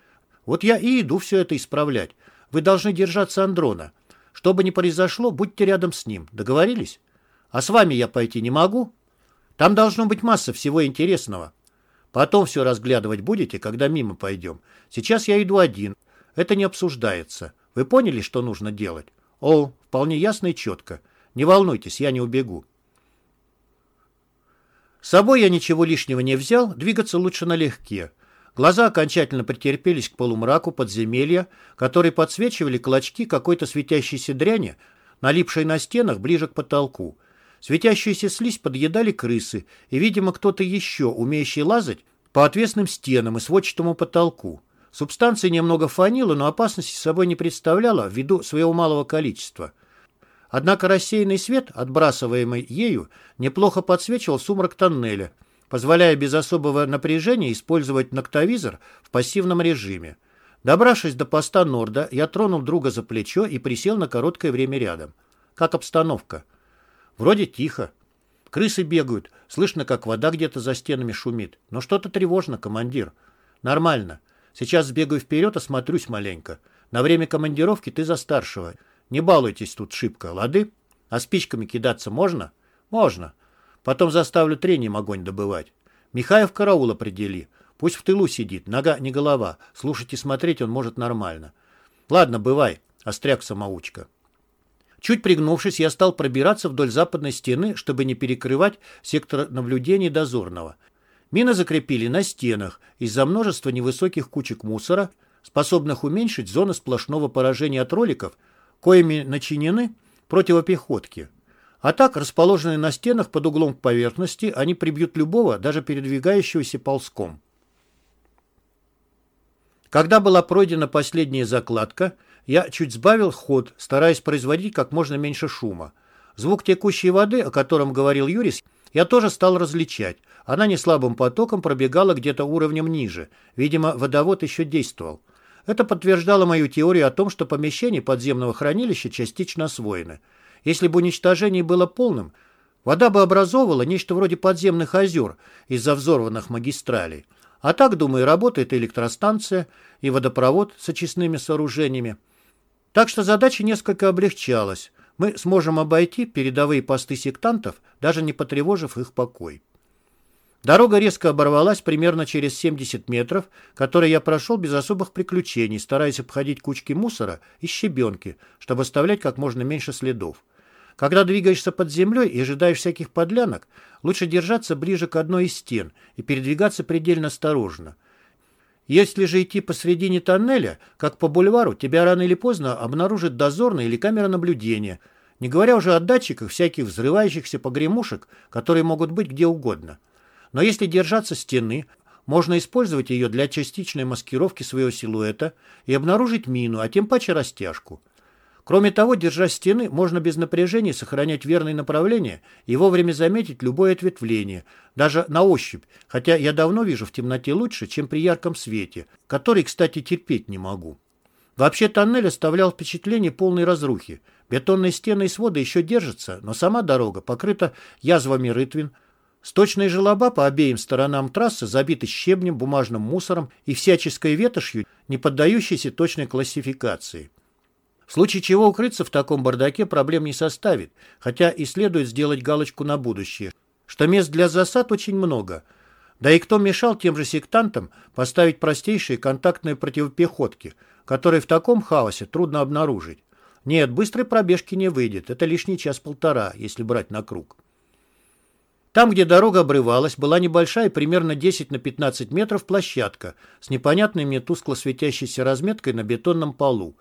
Вот я и иду все это исправлять. Вы должны держаться Андрона. Что бы ни произошло, будьте рядом с ним. Договорились? А с вами я пойти не могу?» Там должно быть масса всего интересного. Потом все разглядывать будете, когда мимо пойдем. Сейчас я иду один. Это не обсуждается. Вы поняли, что нужно делать? О, вполне ясно и четко. Не волнуйтесь, я не убегу. С собой я ничего лишнего не взял, двигаться лучше налегке. Глаза окончательно претерпелись к полумраку подземелья, которые подсвечивали клочки какой-то светящейся дряни, налипшей на стенах ближе к потолку. Светящуюся слизь подъедали крысы и, видимо, кто-то еще, умеющий лазать по отвесным стенам и сводчатому потолку. Субстанция немного фанила, но опасности собой не представляла ввиду своего малого количества. Однако рассеянный свет, отбрасываемый ею, неплохо подсвечивал сумрак тоннеля, позволяя без особого напряжения использовать ноктовизор в пассивном режиме. Добравшись до поста Норда, я тронул друга за плечо и присел на короткое время рядом. «Как обстановка?» Вроде тихо. Крысы бегают, слышно, как вода где-то за стенами шумит. Но что-то тревожно, командир. Нормально. Сейчас сбегаю вперед, осмотрюсь маленько. На время командировки ты за старшего. Не балуйтесь тут шибко, лады? А спичками кидаться можно? Можно. Потом заставлю трением огонь добывать. Михаев караул определи. Пусть в тылу сидит, нога не голова. Слушать и смотреть он может нормально. Ладно, бывай, остряк-самоучка. Чуть пригнувшись, я стал пробираться вдоль западной стены, чтобы не перекрывать сектор наблюдений дозорного. Мины закрепили на стенах из-за множества невысоких кучек мусора, способных уменьшить зоны сплошного поражения от роликов, коими начинены противопехотки. А так, расположенные на стенах под углом к поверхности, они прибьют любого, даже передвигающегося ползком. Когда была пройдена последняя закладка, я чуть сбавил ход, стараясь производить как можно меньше шума. Звук текущей воды, о котором говорил Юрис, я тоже стал различать. Она неслабым потоком пробегала где-то уровнем ниже. Видимо, водовод еще действовал. Это подтверждало мою теорию о том, что помещения подземного хранилища частично освоены. Если бы уничтожение было полным, вода бы образовывала нечто вроде подземных озер из-за взорванных магистралей. А так, думаю, работает электростанция, и водопровод с очистными сооружениями. Так что задача несколько облегчалась. Мы сможем обойти передовые посты сектантов, даже не потревожив их покой. Дорога резко оборвалась примерно через 70 метров, которые я прошел без особых приключений, стараясь обходить кучки мусора и щебенки, чтобы оставлять как можно меньше следов. Когда двигаешься под землей и ожидаешь всяких подлянок, лучше держаться ближе к одной из стен и передвигаться предельно осторожно. Если же идти посредине тоннеля, как по бульвару, тебя рано или поздно обнаружит дозорный или камера наблюдения, не говоря уже о датчиках всяких взрывающихся погремушек, которые могут быть где угодно. Но если держаться стены, можно использовать ее для частичной маскировки своего силуэта и обнаружить мину, а тем паче растяжку. Кроме того, держа стены, можно без напряжения сохранять верное направление и вовремя заметить любое ответвление, даже на ощупь, хотя я давно вижу в темноте лучше, чем при ярком свете, который, кстати, терпеть не могу. Вообще тоннель оставлял впечатление полной разрухи. Бетонные стены и своды еще держатся, но сама дорога покрыта язвами рытвин, Сточные желоба по обеим сторонам трассы забиты щебнем, бумажным мусором и всяческой ветошью, не поддающейся точной классификации. В случае чего укрыться в таком бардаке проблем не составит, хотя и следует сделать галочку на будущее, что мест для засад очень много. Да и кто мешал тем же сектантам поставить простейшие контактные противопехотки, которые в таком хаосе трудно обнаружить? Нет, быстрой пробежки не выйдет, это лишний час-полтора, если брать на круг. Там, где дорога обрывалась, была небольшая, примерно 10 на 15 метров площадка с непонятной мне тускло светящейся разметкой на бетонном полу.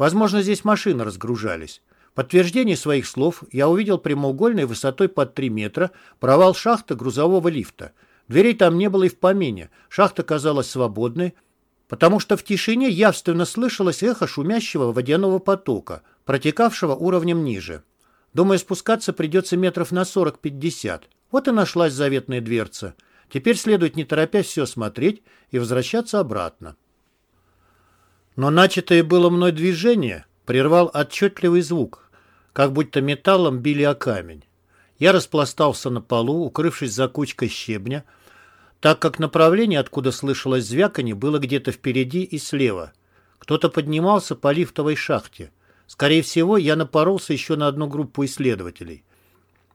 Возможно, здесь машины разгружались. В подтверждение своих слов я увидел прямоугольной высотой под 3 метра провал шахты грузового лифта. Дверей там не было и в помине. Шахта казалась свободной, потому что в тишине явственно слышалось эхо шумящего водяного потока, протекавшего уровнем ниже. Думаю, спускаться придется метров на 40-50. Вот и нашлась заветная дверца. Теперь следует не торопясь все смотреть и возвращаться обратно. Но начатое было мной движение прервал отчетливый звук, как будто металлом били о камень. Я распластался на полу, укрывшись за кучкой щебня, так как направление, откуда слышалось звяканье, было где-то впереди и слева. Кто-то поднимался по лифтовой шахте. Скорее всего, я напоролся еще на одну группу исследователей.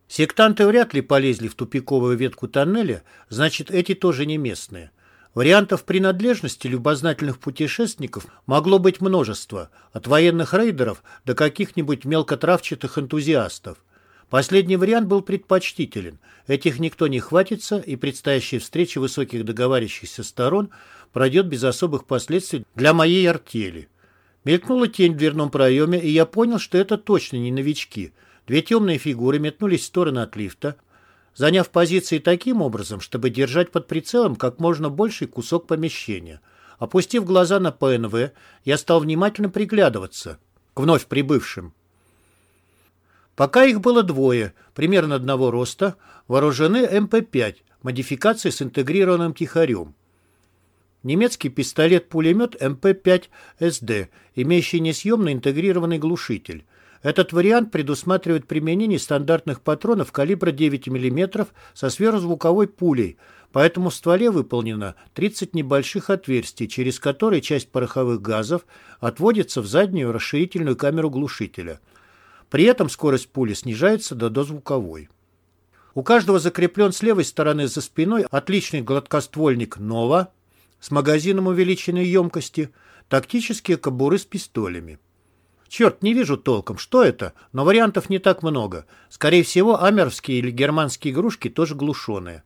Сектанты вряд ли полезли в тупиковую ветку тоннеля, значит, эти тоже не местные. Вариантов принадлежности любознательных путешественников могло быть множество, от военных рейдеров до каких-нибудь мелкотравчатых энтузиастов. Последний вариант был предпочтителен. Этих никто не хватится, и предстоящая встреча высоких договаривающихся сторон пройдет без особых последствий для моей артели. Мелькнула тень в дверном проеме, и я понял, что это точно не новички. Две темные фигуры метнулись в сторону от лифта, заняв позиции таким образом, чтобы держать под прицелом как можно больший кусок помещения. Опустив глаза на ПНВ, я стал внимательно приглядываться к вновь прибывшим. Пока их было двое, примерно одного роста, вооружены МП-5, модификации с интегрированным тихарем. Немецкий пистолет-пулемет МП-5 СД, имеющий несъемный интегрированный глушитель. Этот вариант предусматривает применение стандартных патронов калибра 9 мм со сверхзвуковой пулей, поэтому в стволе выполнено 30 небольших отверстий, через которые часть пороховых газов отводится в заднюю расширительную камеру глушителя. При этом скорость пули снижается до дозвуковой. У каждого закреплен с левой стороны за спиной отличный гладкоствольник «Нова» с магазином увеличенной емкости, тактические кобуры с пистолями. Черт, не вижу толком, что это, но вариантов не так много. Скорее всего, амеровские или германские игрушки тоже глушеные.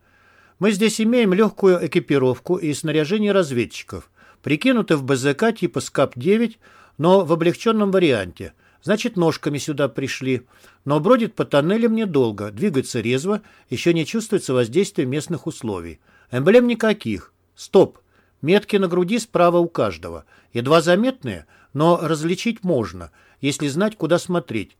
Мы здесь имеем легкую экипировку и снаряжение разведчиков. Прикинуты в БЗК типа СКАП-9, но в облегченном варианте. Значит, ножками сюда пришли. Но бродит по тоннелям недолго, двигается резво, еще не чувствуется воздействия местных условий. Эмблем никаких. Стоп. Метки на груди справа у каждого. Едва заметные, но различить можно, если знать, куда смотреть.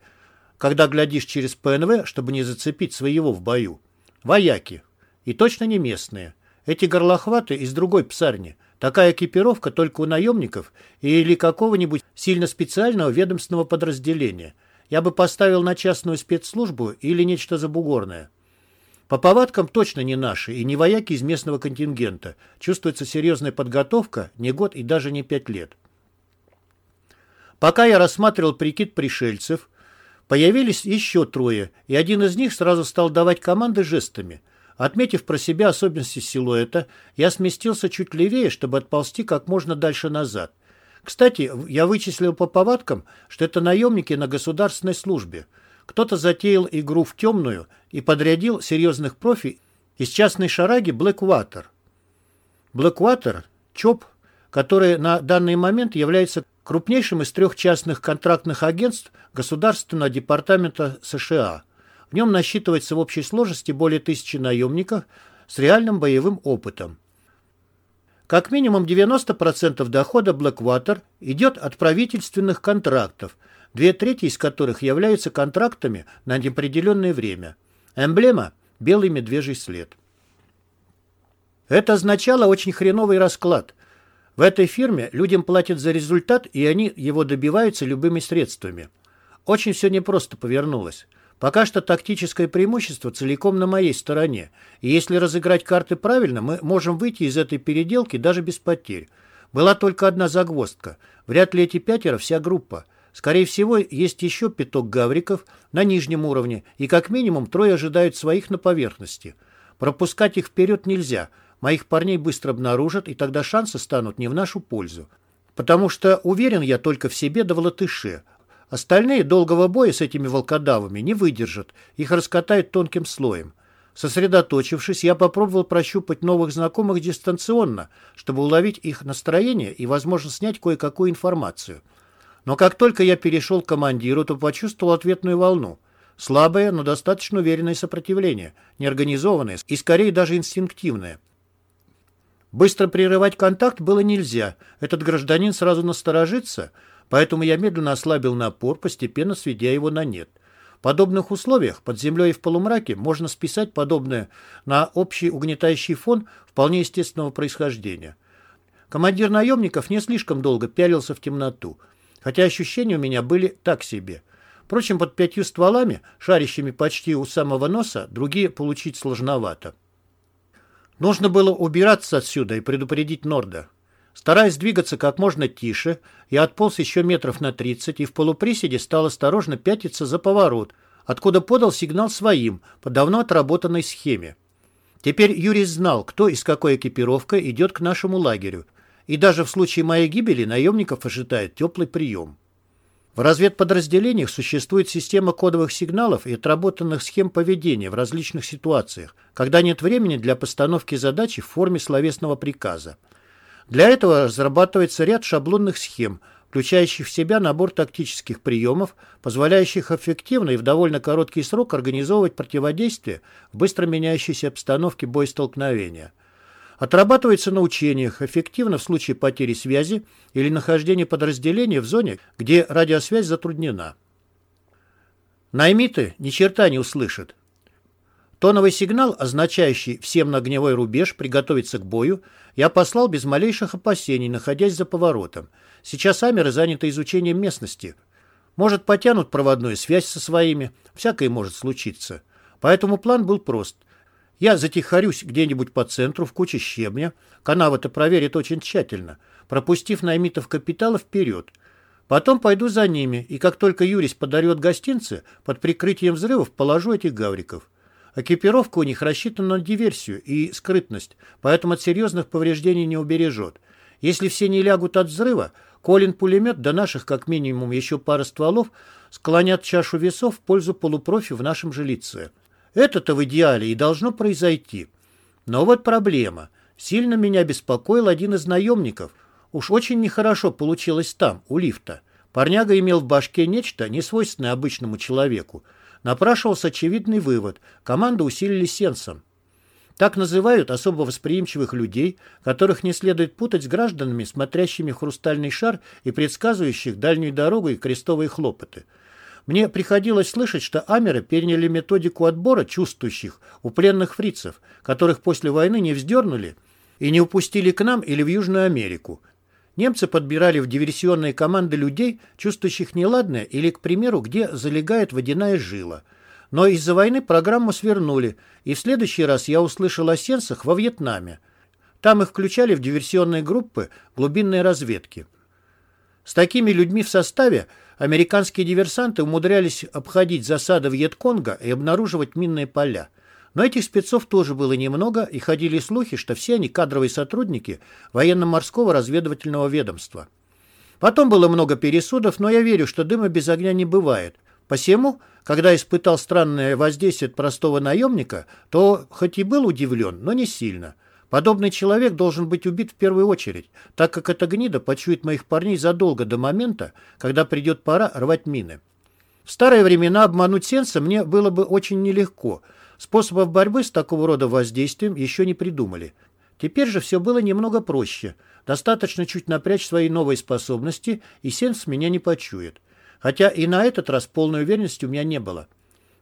Когда глядишь через ПНВ, чтобы не зацепить своего в бою. Вояки. И точно не местные. Эти горлохваты из другой псарни. Такая экипировка только у наемников или какого-нибудь сильно специального ведомственного подразделения. Я бы поставил на частную спецслужбу или нечто забугорное. По повадкам точно не наши и не вояки из местного контингента. Чувствуется серьезная подготовка, не год и даже не пять лет. Пока я рассматривал прикид пришельцев, появились еще трое, и один из них сразу стал давать команды жестами. Отметив про себя особенности силуэта, я сместился чуть левее, чтобы отползти как можно дальше назад. Кстати, я вычислил по повадкам, что это наемники на государственной службе. Кто-то затеял игру в темную и подрядил серьезных профи из частной шараги Blackwater. Blackwater – ЧОП, который на данный момент является крупнейшим из трех частных контрактных агентств Государственного департамента США – в нем насчитывается в общей сложности более тысячи наемников с реальным боевым опытом. Как минимум 90% дохода Blackwater идет от правительственных контрактов, две трети из которых являются контрактами на неопределенное время. Эмблема – белый медвежий след. Это означало очень хреновый расклад. В этой фирме людям платят за результат, и они его добиваются любыми средствами. Очень все непросто повернулось. Пока что тактическое преимущество целиком на моей стороне, и если разыграть карты правильно, мы можем выйти из этой переделки даже без потерь. Была только одна загвоздка. Вряд ли эти пятеро вся группа. Скорее всего, есть еще пяток гавриков на нижнем уровне, и как минимум трое ожидают своих на поверхности. Пропускать их вперед нельзя. Моих парней быстро обнаружат, и тогда шансы станут не в нашу пользу. Потому что уверен я только в себе да в латыше, Остальные долгого боя с этими волкодавами не выдержат, их раскатают тонким слоем. Сосредоточившись, я попробовал прощупать новых знакомых дистанционно, чтобы уловить их настроение и, возможно, снять кое-какую информацию. Но как только я перешел к командиру, то почувствовал ответную волну. Слабое, но достаточно уверенное сопротивление, неорганизованное и, скорее, даже инстинктивное. Быстро прерывать контакт было нельзя. Этот гражданин сразу насторожится – Поэтому я медленно ослабил напор, постепенно сведя его на нет. В подобных условиях, под землей и в полумраке, можно списать подобное на общий угнетающий фон вполне естественного происхождения. Командир наемников не слишком долго пялился в темноту, хотя ощущения у меня были так себе. Впрочем, под пятью стволами, шарящими почти у самого носа, другие получить сложновато. Нужно было убираться отсюда и предупредить Норда. Стараясь двигаться как можно тише, я отполз еще метров на 30 и в полуприседе стал осторожно пятиться за поворот, откуда подал сигнал своим по давно отработанной схеме. Теперь Юрий знал, кто и с какой экипировкой идет к нашему лагерю, и даже в случае моей гибели наемников ожидает теплый прием. В разведподразделениях существует система кодовых сигналов и отработанных схем поведения в различных ситуациях, когда нет времени для постановки задачи в форме словесного приказа. Для этого разрабатывается ряд шаблонных схем, включающих в себя набор тактических приемов, позволяющих эффективно и в довольно короткий срок организовывать противодействие в быстро меняющейся обстановке боестолкновения. Отрабатывается на учениях, эффективно в случае потери связи или нахождения подразделения в зоне, где радиосвязь затруднена. Наймиты ни черта не услышат. Тоновый сигнал, означающий всем на огневой рубеж приготовиться к бою, я послал без малейших опасений, находясь за поворотом. Сейчас амеры заняты изучением местности. Может, потянут проводную связь со своими, всякое может случиться. Поэтому план был прост. Я затихарюсь где-нибудь по центру в куче щебня, канава-то проверит очень тщательно, пропустив наймитов капитала вперед. Потом пойду за ними, и как только Юрис подарет гостинцы, под прикрытием взрывов положу этих гавриков. Экипировка у них рассчитана на диверсию и скрытность, поэтому от серьезных повреждений не убережет. Если все не лягут от взрыва, Колин пулемет до наших как минимум еще пара стволов склонят чашу весов в пользу полупрофи в нашем же лице. Это-то в идеале и должно произойти. Но вот проблема. Сильно меня беспокоил один из наемников. Уж очень нехорошо получилось там, у лифта. Парняга имел в башке нечто, несвойственное обычному человеку. Напрашивался очевидный вывод. Команду усилили сенсом. Так называют особо восприимчивых людей, которых не следует путать с гражданами, смотрящими в хрустальный шар и предсказывающих дальнюю дорогу и крестовые хлопоты. Мне приходилось слышать, что амеры переняли методику отбора чувствующих у пленных фрицев, которых после войны не вздернули и не упустили к нам или в Южную Америку. Немцы подбирали в диверсионные команды людей, чувствующих неладное или, к примеру, где залегает водяная жила. Но из-за войны программу свернули, и в следующий раз я услышал о сенсах во Вьетнаме. Там их включали в диверсионные группы глубинной разведки. С такими людьми в составе американские диверсанты умудрялись обходить засады Вьетконга и обнаруживать минные поля. Но этих спецов тоже было немного, и ходили слухи, что все они кадровые сотрудники военно-морского разведывательного ведомства. Потом было много пересудов, но я верю, что дыма без огня не бывает. Посему, когда испытал странное воздействие от простого наемника, то хоть и был удивлен, но не сильно. Подобный человек должен быть убит в первую очередь, так как эта гнида почует моих парней задолго до момента, когда придет пора рвать мины. В старые времена обмануть сенса мне было бы очень нелегко – Способов борьбы с такого рода воздействием еще не придумали. Теперь же все было немного проще. Достаточно чуть напрячь свои новые способности, и сенс меня не почует. Хотя и на этот раз полной уверенности у меня не было.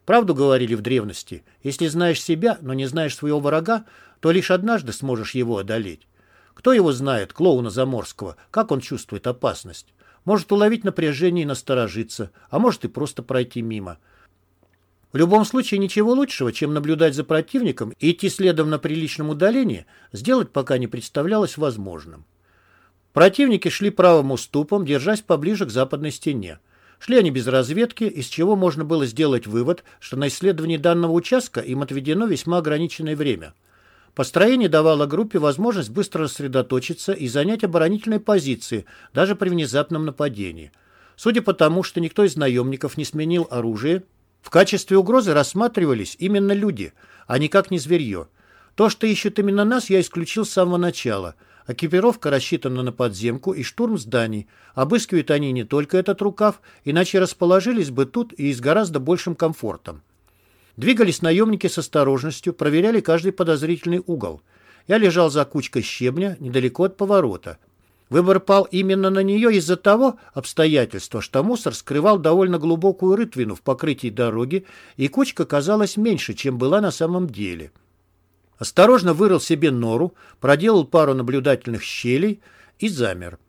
Правду говорили в древности. Если знаешь себя, но не знаешь своего врага, то лишь однажды сможешь его одолеть. Кто его знает, клоуна Заморского, как он чувствует опасность? Может уловить напряжение и насторожиться, а может и просто пройти мимо. В любом случае ничего лучшего, чем наблюдать за противником и идти следом на приличном удалении, сделать пока не представлялось возможным. Противники шли правым уступом, держась поближе к западной стене. Шли они без разведки, из чего можно было сделать вывод, что на исследовании данного участка им отведено весьма ограниченное время. Построение давало группе возможность быстро рассредоточиться и занять оборонительные позиции, даже при внезапном нападении. Судя по тому, что никто из наемников не сменил оружие, в качестве угрозы рассматривались именно люди, а никак не зверье. То, что ищут именно нас, я исключил с самого начала. Экипировка рассчитана на подземку и штурм зданий. Обыскивают они не только этот рукав, иначе расположились бы тут и с гораздо большим комфортом. Двигались наемники с осторожностью, проверяли каждый подозрительный угол. Я лежал за кучкой щебня недалеко от поворота. Выбор пал именно на нее из-за того обстоятельства, что мусор скрывал довольно глубокую рытвину в покрытии дороги, и кучка казалась меньше, чем была на самом деле. Осторожно вырыл себе нору, проделал пару наблюдательных щелей и замер.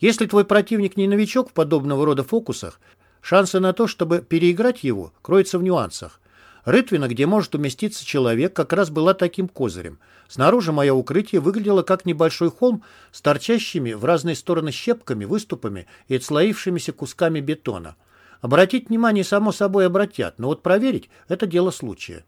Если твой противник не новичок в подобного рода фокусах, шансы на то, чтобы переиграть его, кроются в нюансах. Рытвина, где может уместиться человек, как раз была таким козырем. Снаружи мое укрытие выглядело как небольшой холм с торчащими в разные стороны щепками, выступами и отслоившимися кусками бетона. Обратить внимание, само собой, обратят, но вот проверить – это дело случая.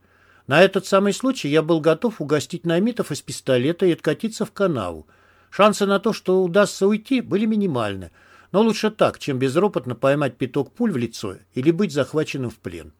На этот самый случай я был готов угостить наймитов из пистолета и откатиться в канаву. Шансы на то, что удастся уйти, были минимальны, но лучше так, чем безропотно поймать пяток пуль в лицо или быть захваченным в плен.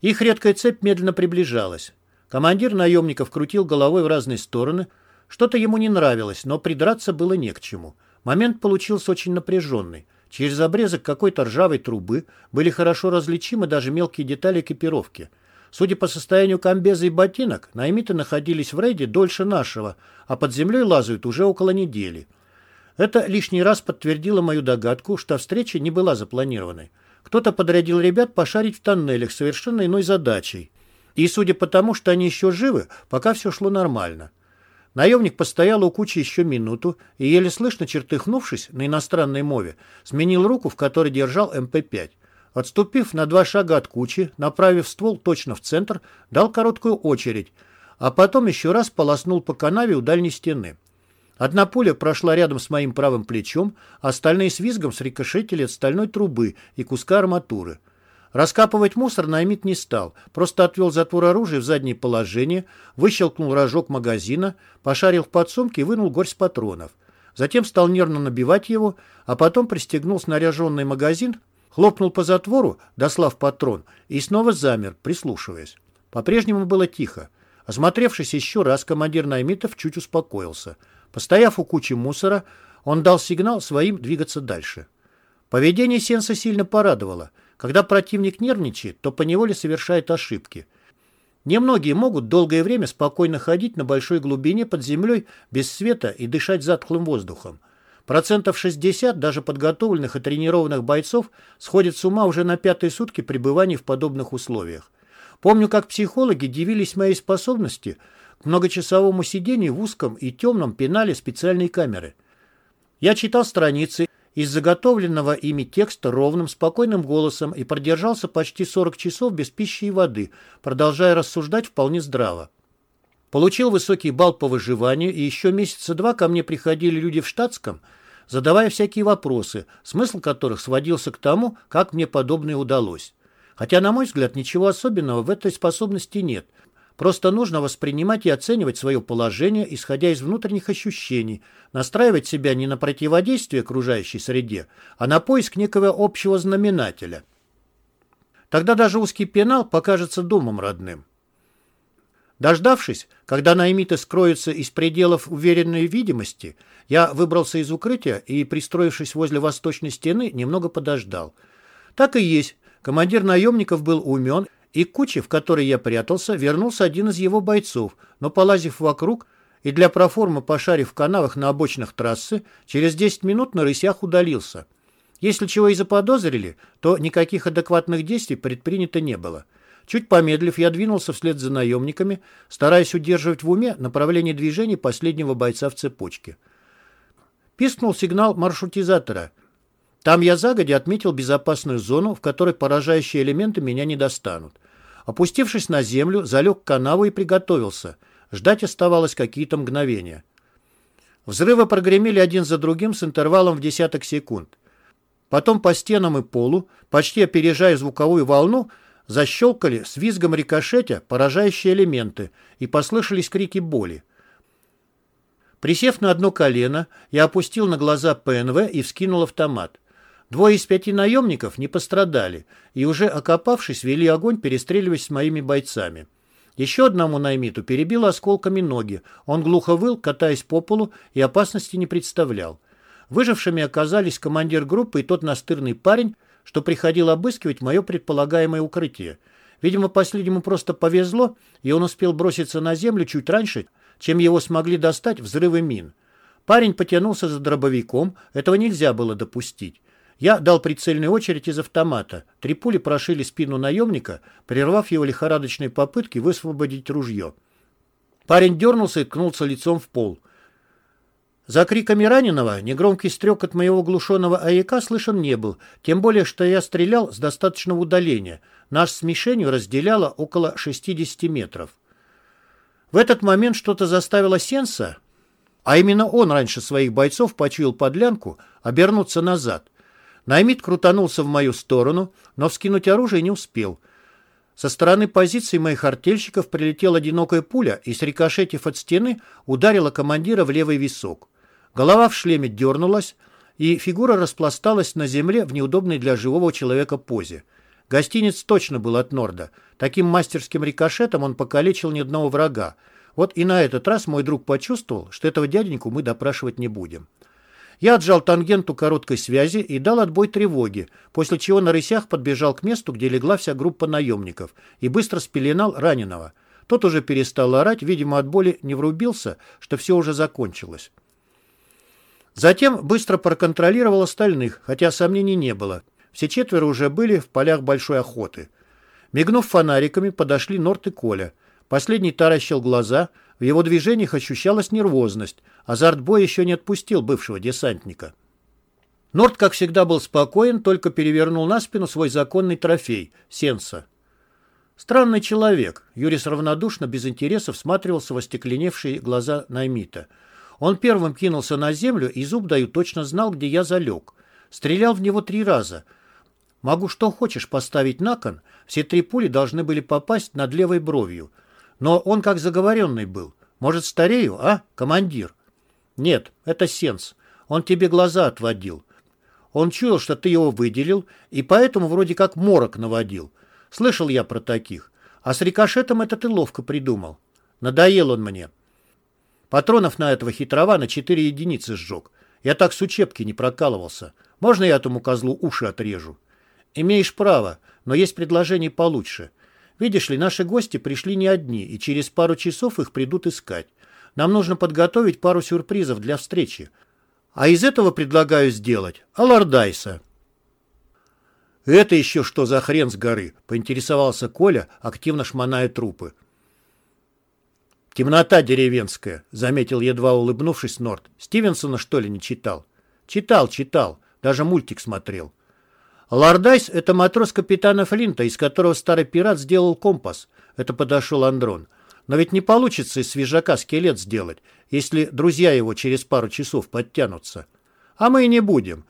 Их редкая цепь медленно приближалась. Командир наемников крутил головой в разные стороны. Что-то ему не нравилось, но придраться было не к чему. Момент получился очень напряженный. Через обрезок какой-то ржавой трубы были хорошо различимы даже мелкие детали экипировки. Судя по состоянию комбеза и ботинок, наймиты находились в рейде дольше нашего, а под землей лазают уже около недели. Это лишний раз подтвердило мою догадку, что встреча не была запланированной. Кто-то подрядил ребят пошарить в тоннелях совершенно иной задачей. И судя по тому, что они еще живы, пока все шло нормально. Наемник постоял у кучи еще минуту и, еле слышно чертыхнувшись на иностранной мове, сменил руку, в которой держал МП-5. Отступив на два шага от кучи, направив ствол точно в центр, дал короткую очередь, а потом еще раз полоснул по канаве у дальней стены. Одна пуля прошла рядом с моим правым плечом, остальные с визгом срикошетили от стальной трубы и куска арматуры. Раскапывать мусор Наймит не стал, просто отвел затвор оружия в заднее положение, выщелкнул рожок магазина, пошарил в подсумке и вынул горсть патронов. Затем стал нервно набивать его, а потом пристегнул снаряженный магазин, хлопнул по затвору, дослав патрон, и снова замер, прислушиваясь. По-прежнему было тихо. Осмотревшись еще раз, командир Наймитов чуть успокоился – Постояв у кучи мусора, он дал сигнал своим двигаться дальше. Поведение Сенса сильно порадовало. Когда противник нервничает, то поневоле совершает ошибки. Немногие могут долгое время спокойно ходить на большой глубине под землей без света и дышать затхлым воздухом. Процентов 60 даже подготовленных и тренированных бойцов сходят с ума уже на пятые сутки пребывания в подобных условиях. Помню, как психологи дивились моей способности многочасовому сидению в узком и темном пенале специальной камеры. Я читал страницы из заготовленного ими текста ровным, спокойным голосом и продержался почти 40 часов без пищи и воды, продолжая рассуждать вполне здраво. Получил высокий балл по выживанию, и еще месяца два ко мне приходили люди в штатском, задавая всякие вопросы, смысл которых сводился к тому, как мне подобное удалось. Хотя, на мой взгляд, ничего особенного в этой способности нет – Просто нужно воспринимать и оценивать свое положение, исходя из внутренних ощущений, настраивать себя не на противодействие окружающей среде, а на поиск некого общего знаменателя. Тогда даже узкий пенал покажется домом родным. Дождавшись, когда наймиты скроются из пределов уверенной видимости, я выбрался из укрытия и, пристроившись возле восточной стены, немного подождал. Так и есть. Командир наемников был умен и к куче, в которой я прятался, вернулся один из его бойцов, но, полазив вокруг и для проформы пошарив в канавах на обочинах трассы, через 10 минут на рысях удалился. Если чего и заподозрили, то никаких адекватных действий предпринято не было. Чуть помедлив, я двинулся вслед за наемниками, стараясь удерживать в уме направление движения последнего бойца в цепочке. Пискнул сигнал маршрутизатора. Там я загодя отметил безопасную зону, в которой поражающие элементы меня не достанут. Опустившись на землю, залег в канаву и приготовился. Ждать оставалось какие-то мгновения. Взрывы прогремели один за другим с интервалом в десяток секунд. Потом по стенам и полу, почти опережая звуковую волну, защелкали с визгом рикошетя поражающие элементы и послышались крики боли. Присев на одно колено, я опустил на глаза ПНВ и вскинул автомат. Двое из пяти наемников не пострадали и уже окопавшись вели огонь, перестреливаясь с моими бойцами. Еще одному наймиту перебило осколками ноги. Он глухо выл, катаясь по полу, и опасности не представлял. Выжившими оказались командир группы и тот настырный парень, что приходил обыскивать мое предполагаемое укрытие. Видимо, последнему просто повезло, и он успел броситься на землю чуть раньше, чем его смогли достать взрывы мин. Парень потянулся за дробовиком, этого нельзя было допустить. Я дал прицельную очередь из автомата. Три пули прошили спину наемника, прервав его лихорадочные попытки высвободить ружье. Парень дернулся и ткнулся лицом в пол. За криками раненого негромкий стрек от моего глушенного АЕК слышен не был, тем более, что я стрелял с достаточного удаления. Наш с мишенью разделяло около 60 метров. В этот момент что-то заставило Сенса, а именно он раньше своих бойцов почуял подлянку, обернуться назад. Наймит крутанулся в мою сторону, но вскинуть оружие не успел. Со стороны позиции моих артельщиков прилетела одинокая пуля и, срикошетив от стены, ударила командира в левый висок. Голова в шлеме дернулась, и фигура распласталась на земле в неудобной для живого человека позе. Гостиниц точно был от Норда. Таким мастерским рикошетом он покалечил ни одного врага. Вот и на этот раз мой друг почувствовал, что этого дяденьку мы допрашивать не будем. Я отжал тангенту короткой связи и дал отбой тревоги, после чего на рысях подбежал к месту, где легла вся группа наемников, и быстро спеленал раненого. Тот уже перестал орать, видимо, от боли не врубился, что все уже закончилось. Затем быстро проконтролировал остальных, хотя сомнений не было. Все четверо уже были в полях большой охоты. Мигнув фонариками, подошли Норт и Коля. Последний таращил глаза, В его движениях ощущалась нервозность. Азарт боя еще не отпустил бывшего десантника. Норд, как всегда, был спокоен, только перевернул на спину свой законный трофей — сенса. Странный человек. Юрис равнодушно, без интереса всматривался в остекленевшие глаза Наймита. Он первым кинулся на землю, и зуб даю точно знал, где я залег. Стрелял в него три раза. Могу что хочешь поставить на кон, все три пули должны были попасть над левой бровью. Но он как заговоренный был. Может, старею, а, командир? Нет, это Сенс. Он тебе глаза отводил. Он чуял, что ты его выделил, и поэтому вроде как морок наводил. Слышал я про таких. А с рикошетом это ты ловко придумал. Надоел он мне. Патронов на этого хитрова на четыре единицы сжег. Я так с учебки не прокалывался. Можно я этому козлу уши отрежу? Имеешь право, но есть предложение получше. Видишь ли, наши гости пришли не одни, и через пару часов их придут искать. Нам нужно подготовить пару сюрпризов для встречи. А из этого предлагаю сделать Алардайса. «Это еще что за хрен с горы?» — поинтересовался Коля, активно шмоная трупы. «Темнота деревенская», — заметил, едва улыбнувшись Норд. «Стивенсона, что ли, не читал?» «Читал, читал. Даже мультик смотрел». «Лордайс — это матрос капитана Флинта, из которого старый пират сделал компас». Это подошел Андрон. «Но ведь не получится из свежака скелет сделать, если друзья его через пару часов подтянутся. А мы и не будем.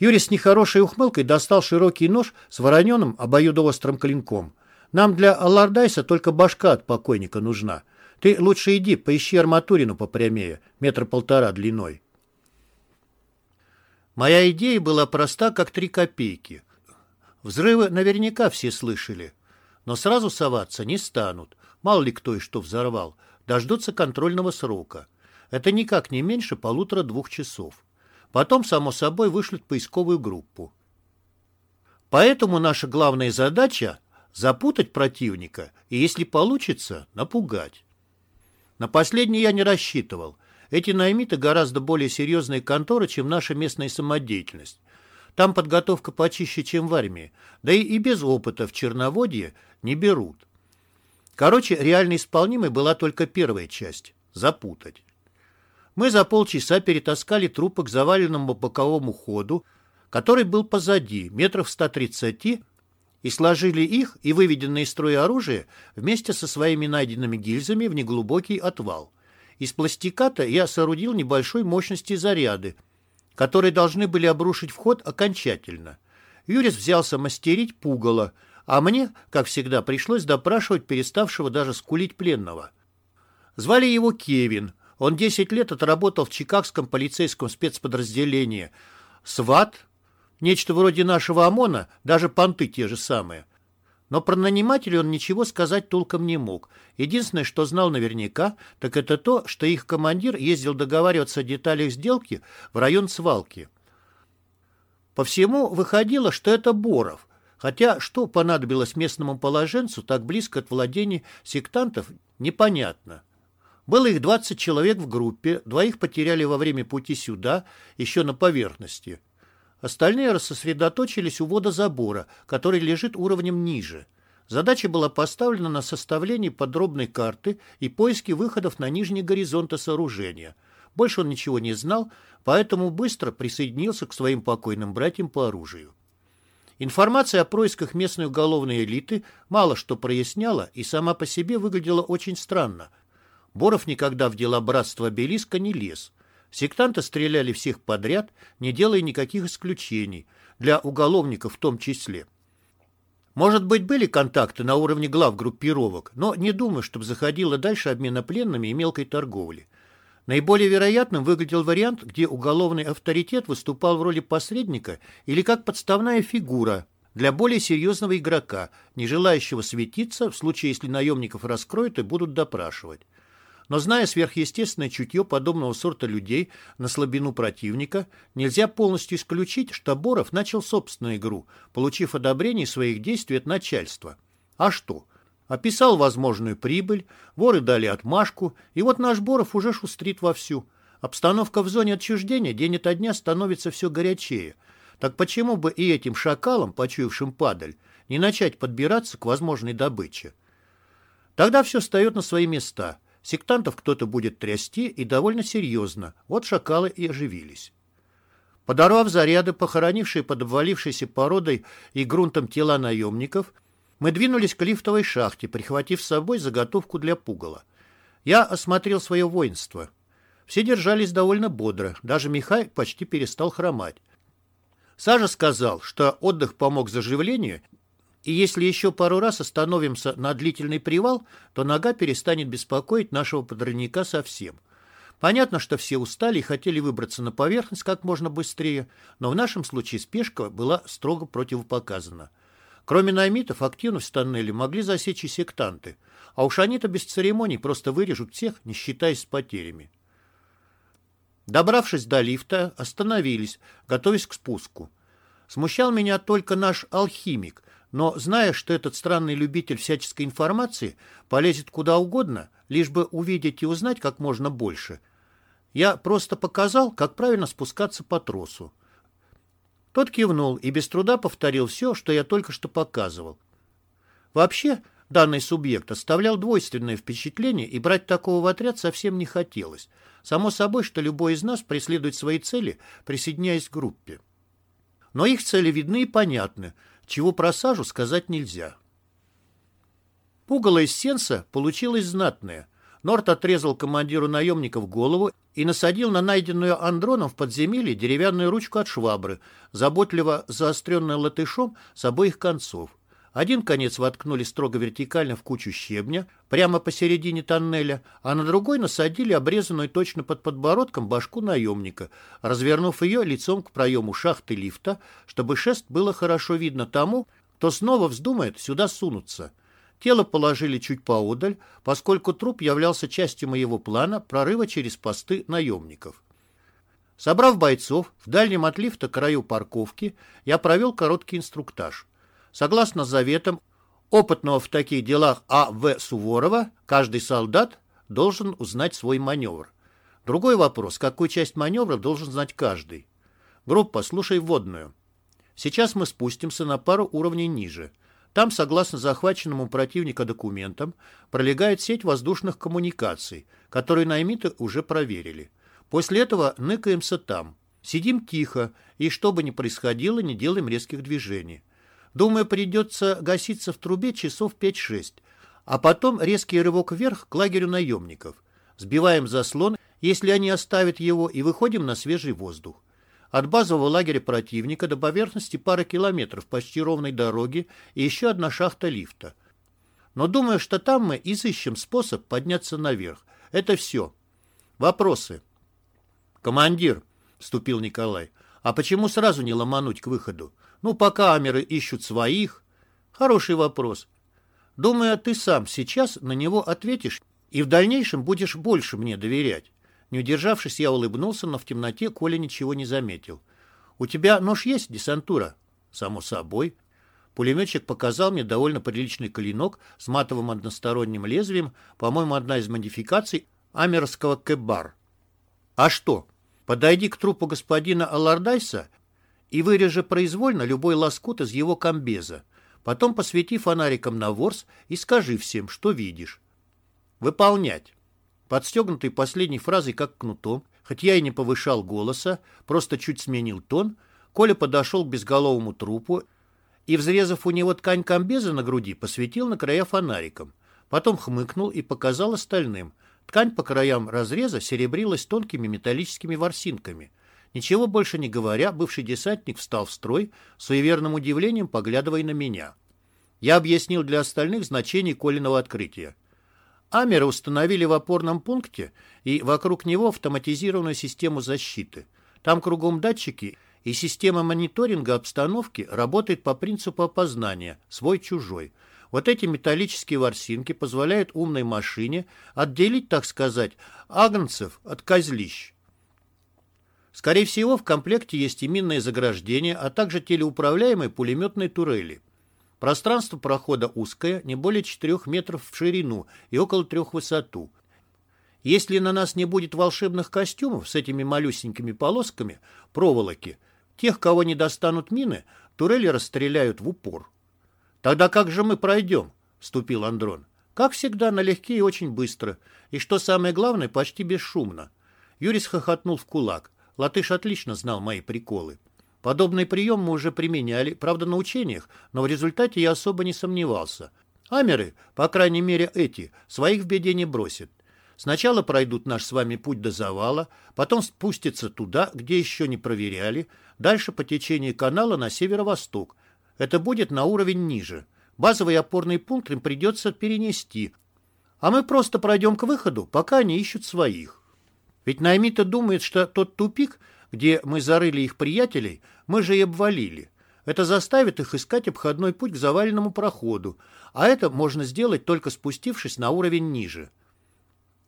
Юрий с нехорошей ухмылкой достал широкий нож с вороненым обоюдоострым клинком. Нам для Аллардайса только башка от покойника нужна. Ты лучше иди, поищи арматурину попрямее, метр полтора длиной. Моя идея была проста, как три копейки. Взрывы наверняка все слышали. Но сразу соваться не станут. Мало ли кто и что взорвал. Дождутся контрольного срока. Это никак не меньше полутора-двух часов. Потом, само собой, вышлют поисковую группу. Поэтому наша главная задача – запутать противника и, если получится, напугать. На последнее я не рассчитывал. Эти наймиты гораздо более серьезные конторы, чем наша местная самодеятельность. Там подготовка почище, чем в армии, да и, и без опыта в черноводье не берут. Короче, реально исполнимой была только первая часть – запутать. Мы за полчаса перетаскали трупы к заваленному боковому ходу, который был позади, метров 130, и сложили их и выведенное из строя оружие вместе со своими найденными гильзами в неглубокий отвал. Из пластиката я соорудил небольшой мощности заряды, которые должны были обрушить вход окончательно. Юрис взялся мастерить пугало, а мне, как всегда, пришлось допрашивать переставшего даже скулить пленного. Звали его Кевин — он 10 лет отработал в Чикагском полицейском спецподразделении. СВАТ, нечто вроде нашего ОМОНа, даже понты те же самые. Но про нанимателей он ничего сказать толком не мог. Единственное, что знал наверняка, так это то, что их командир ездил договариваться о деталях сделки в район свалки. По всему выходило, что это Боров. Хотя что понадобилось местному положенцу так близко от владений сектантов, непонятно. Было их 20 человек в группе, двоих потеряли во время пути сюда, еще на поверхности. Остальные рассосредоточились у водозабора, который лежит уровнем ниже. Задача была поставлена на составление подробной карты и поиски выходов на нижние горизонты сооружения. Больше он ничего не знал, поэтому быстро присоединился к своим покойным братьям по оружию. Информация о происках местной уголовной элиты мало что проясняла и сама по себе выглядела очень странно – Боров никогда в дела братства обелиска не лез. Сектанты стреляли всех подряд, не делая никаких исключений, для уголовников в том числе. Может быть, были контакты на уровне глав группировок, но не думаю, чтобы заходило дальше обмена пленными и мелкой торговли. Наиболее вероятным выглядел вариант, где уголовный авторитет выступал в роли посредника или как подставная фигура для более серьезного игрока, не желающего светиться в случае, если наемников раскроют и будут допрашивать. Но зная сверхъестественное чутье подобного сорта людей на слабину противника, нельзя полностью исключить, что Боров начал собственную игру, получив одобрение своих действий от начальства. А что? Описал возможную прибыль, воры дали отмашку, и вот наш Боров уже шустрит вовсю. Обстановка в зоне отчуждения день ото дня становится все горячее. Так почему бы и этим шакалам, почуявшим падаль, не начать подбираться к возможной добыче? Тогда все встает на свои места – Сектантов кто-то будет трясти и довольно серьезно. Вот шакалы и оживились. Подорвав заряды, похоронившие под обвалившейся породой и грунтом тела наемников, мы двинулись к лифтовой шахте, прихватив с собой заготовку для пугала. Я осмотрел свое воинство. Все держались довольно бодро, даже Михай почти перестал хромать. Сажа сказал, что отдых помог заживлению, и если еще пару раз остановимся на длительный привал, то нога перестанет беспокоить нашего подрывника совсем. Понятно, что все устали и хотели выбраться на поверхность как можно быстрее, но в нашем случае спешка была строго противопоказана. Кроме наймитов, активность в тоннеле могли засечь и сектанты, а уж они-то без церемоний просто вырежут всех, не считаясь с потерями. Добравшись до лифта, остановились, готовясь к спуску. Смущал меня только наш алхимик, но, зная, что этот странный любитель всяческой информации полезет куда угодно, лишь бы увидеть и узнать как можно больше, я просто показал, как правильно спускаться по тросу. Тот кивнул и без труда повторил все, что я только что показывал. Вообще, данный субъект оставлял двойственное впечатление, и брать такого в отряд совсем не хотелось. Само собой, что любой из нас преследует свои цели, присоединяясь к группе. Но их цели видны и понятны, чего про Сажу сказать нельзя. Пугало из сенса получилось знатное. Норт отрезал командиру наемников голову и насадил на найденную Андроном в подземелье деревянную ручку от швабры, заботливо заостренную латышом с обоих концов. Один конец воткнули строго вертикально в кучу щебня, прямо посередине тоннеля, а на другой насадили обрезанную точно под подбородком башку наемника, развернув ее лицом к проему шахты лифта, чтобы шест было хорошо видно тому, кто снова вздумает сюда сунуться. Тело положили чуть поодаль, поскольку труп являлся частью моего плана прорыва через посты наемников. Собрав бойцов, в дальнем от лифта краю парковки я провел короткий инструктаж – Согласно заветам опытного в таких делах А.В. Суворова, каждый солдат должен узнать свой маневр. Другой вопрос, какую часть маневра должен знать каждый. Группа, слушай вводную. Сейчас мы спустимся на пару уровней ниже. Там, согласно захваченным у противника документам, пролегает сеть воздушных коммуникаций, которую наймиты уже проверили. После этого ныкаемся там. Сидим тихо, и что бы ни происходило, не делаем резких движений. Думаю, придется гаситься в трубе часов 5-6, а потом резкий рывок вверх к лагерю наемников. Сбиваем заслон, если они оставят его, и выходим на свежий воздух. От базового лагеря противника до поверхности пара километров почти ровной дороги и еще одна шахта лифта. Но думаю, что там мы изыщем способ подняться наверх. Это все. Вопросы. «Командир», — вступил Николай, — «а почему сразу не ломануть к выходу? Ну, пока камеры ищут своих. Хороший вопрос. Думаю, ты сам сейчас на него ответишь и в дальнейшем будешь больше мне доверять. Не удержавшись, я улыбнулся, но в темноте Коля ничего не заметил. «У тебя нож есть, десантура?» «Само собой». Пулеметчик показал мне довольно приличный клинок с матовым односторонним лезвием, по-моему, одна из модификаций амерского кэбар. «А что? Подойди к трупу господина Аллардайса и вырежи произвольно любой лоскут из его комбеза. Потом посвети фонариком на ворс и скажи всем, что видишь. Выполнять. Подстегнутый последней фразой как кнутом, хоть я и не повышал голоса, просто чуть сменил тон, Коля подошел к безголовому трупу и, взрезав у него ткань комбеза на груди, посветил на края фонариком. Потом хмыкнул и показал остальным. Ткань по краям разреза серебрилась тонкими металлическими ворсинками – Ничего больше не говоря, бывший десантник встал в строй, суеверным удивлением поглядывая на меня. Я объяснил для остальных значение Колиного открытия. Амера установили в опорном пункте и вокруг него автоматизированную систему защиты. Там кругом датчики, и система мониторинга обстановки работает по принципу опознания «свой-чужой». Вот эти металлические ворсинки позволяют умной машине отделить, так сказать, агнцев от козлищ. Скорее всего, в комплекте есть и минное заграждение, а также телеуправляемые пулеметные турели. Пространство прохода узкое, не более 4 метров в ширину и около 3 в высоту. Если на нас не будет волшебных костюмов с этими малюсенькими полосками проволоки, тех, кого не достанут мины, турели расстреляют в упор. «Тогда как же мы пройдем?» – вступил Андрон. Как всегда, налегке и очень быстро. И что самое главное, почти бесшумно. Юрис хохотнул в кулак. Латыш отлично знал мои приколы. Подобный прием мы уже применяли, правда, на учениях, но в результате я особо не сомневался. Амеры, по крайней мере эти, своих в беде не бросят. Сначала пройдут наш с вами путь до завала, потом спустятся туда, где еще не проверяли, дальше по течению канала на северо-восток. Это будет на уровень ниже. Базовый опорный пункт им придется перенести. А мы просто пройдем к выходу, пока они ищут своих. Ведь Наймита думает, что тот тупик, где мы зарыли их приятелей, мы же и обвалили. Это заставит их искать обходной путь к заваленному проходу, а это можно сделать только спустившись на уровень ниже.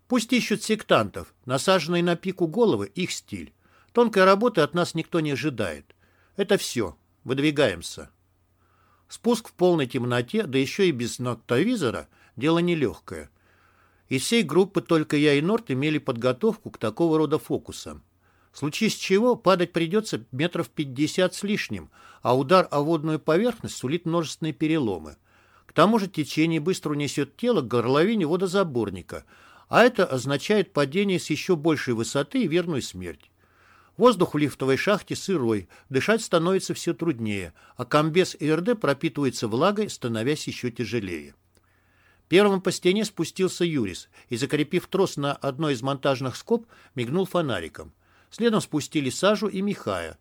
Пусть ищут сектантов, насаженные на пику головы – их стиль. Тонкой работы от нас никто не ожидает. Это все. Выдвигаемся. Спуск в полной темноте, да еще и без ноктовизора – дело нелегкое. Из всей группы только я и Норт имели подготовку к такого рода фокусам. В случае с чего падать придется метров 50 с лишним, а удар о водную поверхность сулит множественные переломы. К тому же течение быстро унесет тело к горловине водозаборника – а это означает падение с еще большей высоты и верную смерть. Воздух в лифтовой шахте сырой, дышать становится все труднее, а комбез и РД пропитывается влагой, становясь еще тяжелее. Первым по стене спустился Юрис и, закрепив трос на одной из монтажных скоб, мигнул фонариком. Следом спустили Сажу и Михая.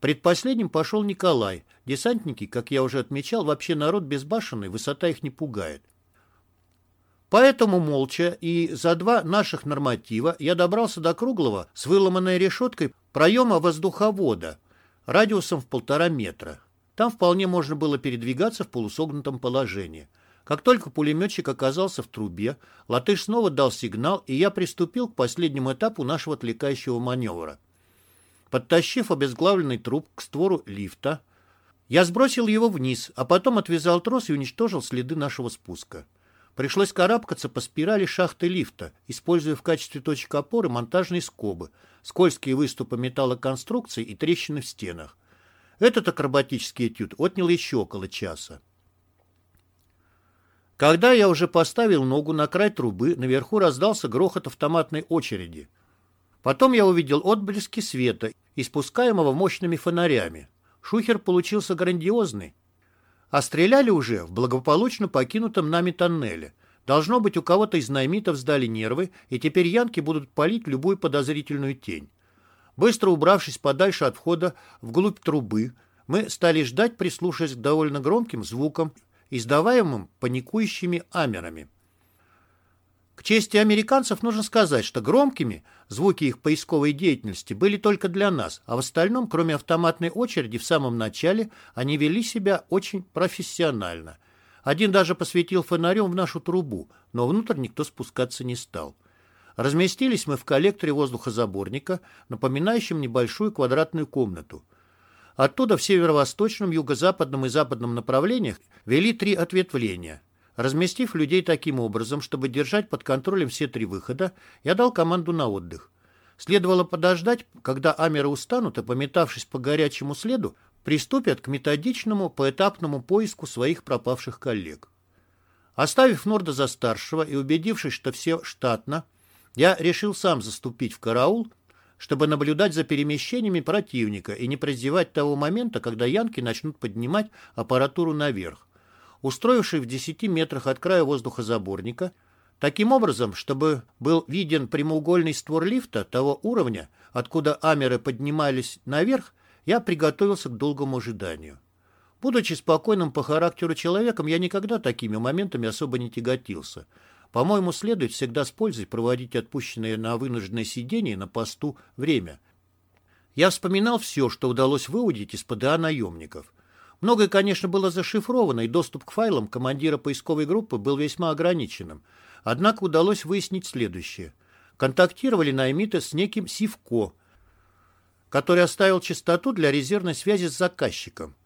Предпоследним пошел Николай. Десантники, как я уже отмечал, вообще народ безбашенный, высота их не пугает. Поэтому молча и за два наших норматива я добрался до круглого с выломанной решеткой проема воздуховода радиусом в полтора метра. Там вполне можно было передвигаться в полусогнутом положении. Как только пулеметчик оказался в трубе, латыш снова дал сигнал, и я приступил к последнему этапу нашего отвлекающего маневра. Подтащив обезглавленный труп к створу лифта, я сбросил его вниз, а потом отвязал трос и уничтожил следы нашего спуска. Пришлось карабкаться по спирали шахты лифта, используя в качестве точек опоры монтажные скобы, скользкие выступы металлоконструкций и трещины в стенах. Этот акробатический этюд отнял еще около часа. Когда я уже поставил ногу на край трубы, наверху раздался грохот автоматной очереди. Потом я увидел отблески света, испускаемого мощными фонарями. Шухер получился грандиозный, а стреляли уже в благополучно покинутом нами тоннеле. Должно быть, у кого-то из наймитов сдали нервы, и теперь янки будут палить любую подозрительную тень. Быстро убравшись подальше от входа вглубь трубы, мы стали ждать, прислушиваясь к довольно громким звукам, издаваемым паникующими амерами. К чести американцев нужно сказать, что громкими звуки их поисковой деятельности были только для нас, а в остальном, кроме автоматной очереди, в самом начале они вели себя очень профессионально. Один даже посветил фонарем в нашу трубу, но внутрь никто спускаться не стал. Разместились мы в коллекторе воздухозаборника, напоминающем небольшую квадратную комнату. Оттуда в северо-восточном, юго-западном и западном направлениях вели три ответвления – Разместив людей таким образом, чтобы держать под контролем все три выхода, я дал команду на отдых. Следовало подождать, когда амеры устанут и, пометавшись по горячему следу, приступят к методичному поэтапному поиску своих пропавших коллег. Оставив Норда за старшего и убедившись, что все штатно, я решил сам заступить в караул, чтобы наблюдать за перемещениями противника и не прозевать того момента, когда янки начнут поднимать аппаратуру наверх устроивший в 10 метрах от края воздухозаборника, таким образом, чтобы был виден прямоугольный створ лифта того уровня, откуда амеры поднимались наверх, я приготовился к долгому ожиданию. Будучи спокойным по характеру человеком, я никогда такими моментами особо не тяготился. По-моему, следует всегда с пользой проводить отпущенное на вынужденное сидение на посту время. Я вспоминал все, что удалось выудить из ПДА наемников. Многое, конечно, было зашифровано, и доступ к файлам командира поисковой группы был весьма ограниченным. Однако удалось выяснить следующее. Контактировали наймиты с неким Сивко, который оставил частоту для резервной связи с заказчиком.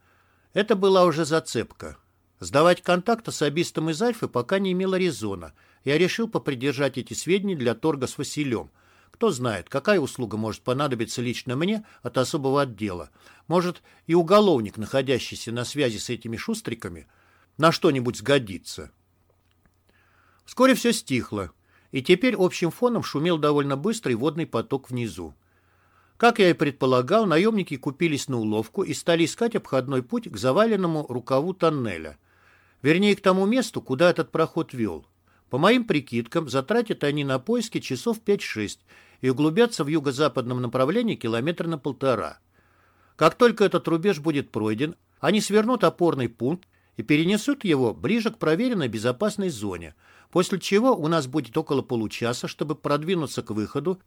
Это была уже зацепка. Сдавать контакт особистам из Альфы пока не имело резона. Я решил попридержать эти сведения для торга с Василем – кто знает, какая услуга может понадобиться лично мне от особого отдела. Может, и уголовник, находящийся на связи с этими шустриками, на что-нибудь сгодится. Вскоре все стихло, и теперь общим фоном шумел довольно быстрый водный поток внизу. Как я и предполагал, наемники купились на уловку и стали искать обходной путь к заваленному рукаву тоннеля. Вернее, к тому месту, куда этот проход вел. По моим прикидкам, затратят они на поиски часов 5-6 и углубятся в юго-западном направлении километра на полтора. Как только этот рубеж будет пройден, они свернут опорный пункт и перенесут его ближе к проверенной безопасной зоне, после чего у нас будет около получаса, чтобы продвинуться к выходу,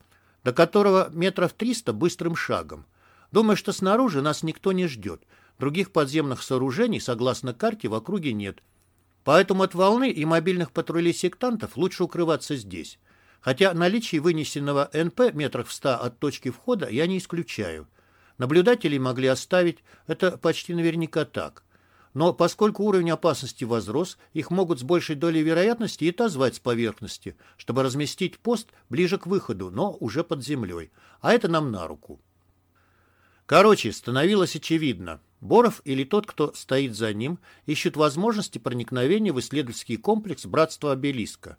до которого метров 300 быстрым шагом. Думаю, что снаружи нас никто не ждет. Других подземных сооружений, согласно карте, в округе нет. Поэтому от волны и мобильных патрулей сектантов лучше укрываться здесь. Хотя наличие вынесенного НП метрах в ста от точки входа я не исключаю. Наблюдателей могли оставить, это почти наверняка так. Но поскольку уровень опасности возрос, их могут с большей долей вероятности и отозвать с поверхности, чтобы разместить пост ближе к выходу, но уже под землей. А это нам на руку. Короче, становилось очевидно. Боров или тот, кто стоит за ним, ищут возможности проникновения в исследовательский комплекс Братства Обелиска.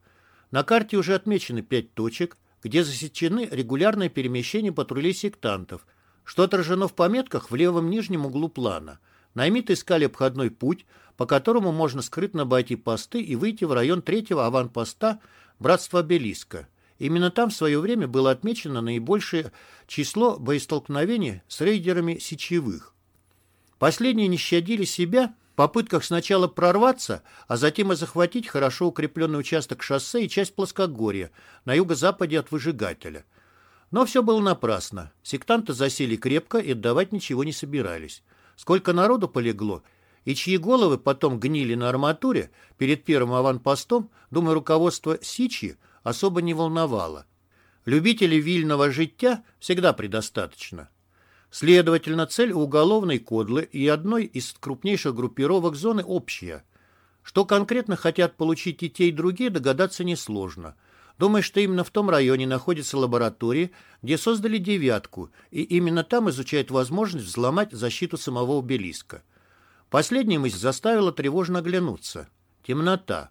На карте уже отмечены пять точек, где засечены регулярные перемещения патрулей сектантов, что отражено в пометках в левом нижнем углу плана. Наймиты искали обходной путь, по которому можно скрытно обойти посты и выйти в район третьего аванпоста Братства Обелиска. Именно там в свое время было отмечено наибольшее число боестолкновений с рейдерами сечевых. Последние не щадили себя в попытках сначала прорваться, а затем и захватить хорошо укрепленный участок шоссе и часть плоскогорья на юго-западе от выжигателя. Но все было напрасно. Сектанты засели крепко и отдавать ничего не собирались. Сколько народу полегло, и чьи головы потом гнили на арматуре перед первым аванпостом, думаю, руководство Сичи особо не волновало. Любителей вильного життя всегда предостаточно. Следовательно, цель уголовной кодлы и одной из крупнейших группировок зоны общая. Что конкретно хотят получить и те, и другие, догадаться несложно. Думаю, что именно в том районе находится лаборатория, где создали «девятку», и именно там изучают возможность взломать защиту самого обелиска. Последняя мысль заставила тревожно оглянуться. Темнота.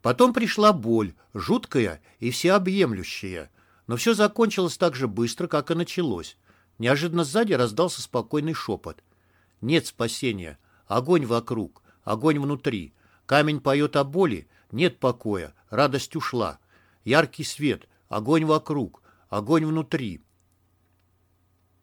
Потом пришла боль, жуткая и всеобъемлющая. Но все закончилось так же быстро, как и началось. Неожиданно сзади раздался спокойный шепот. Нет спасения. Огонь вокруг, огонь внутри. Камень поет о боли, нет покоя, радость ушла. Яркий свет, огонь вокруг, огонь внутри.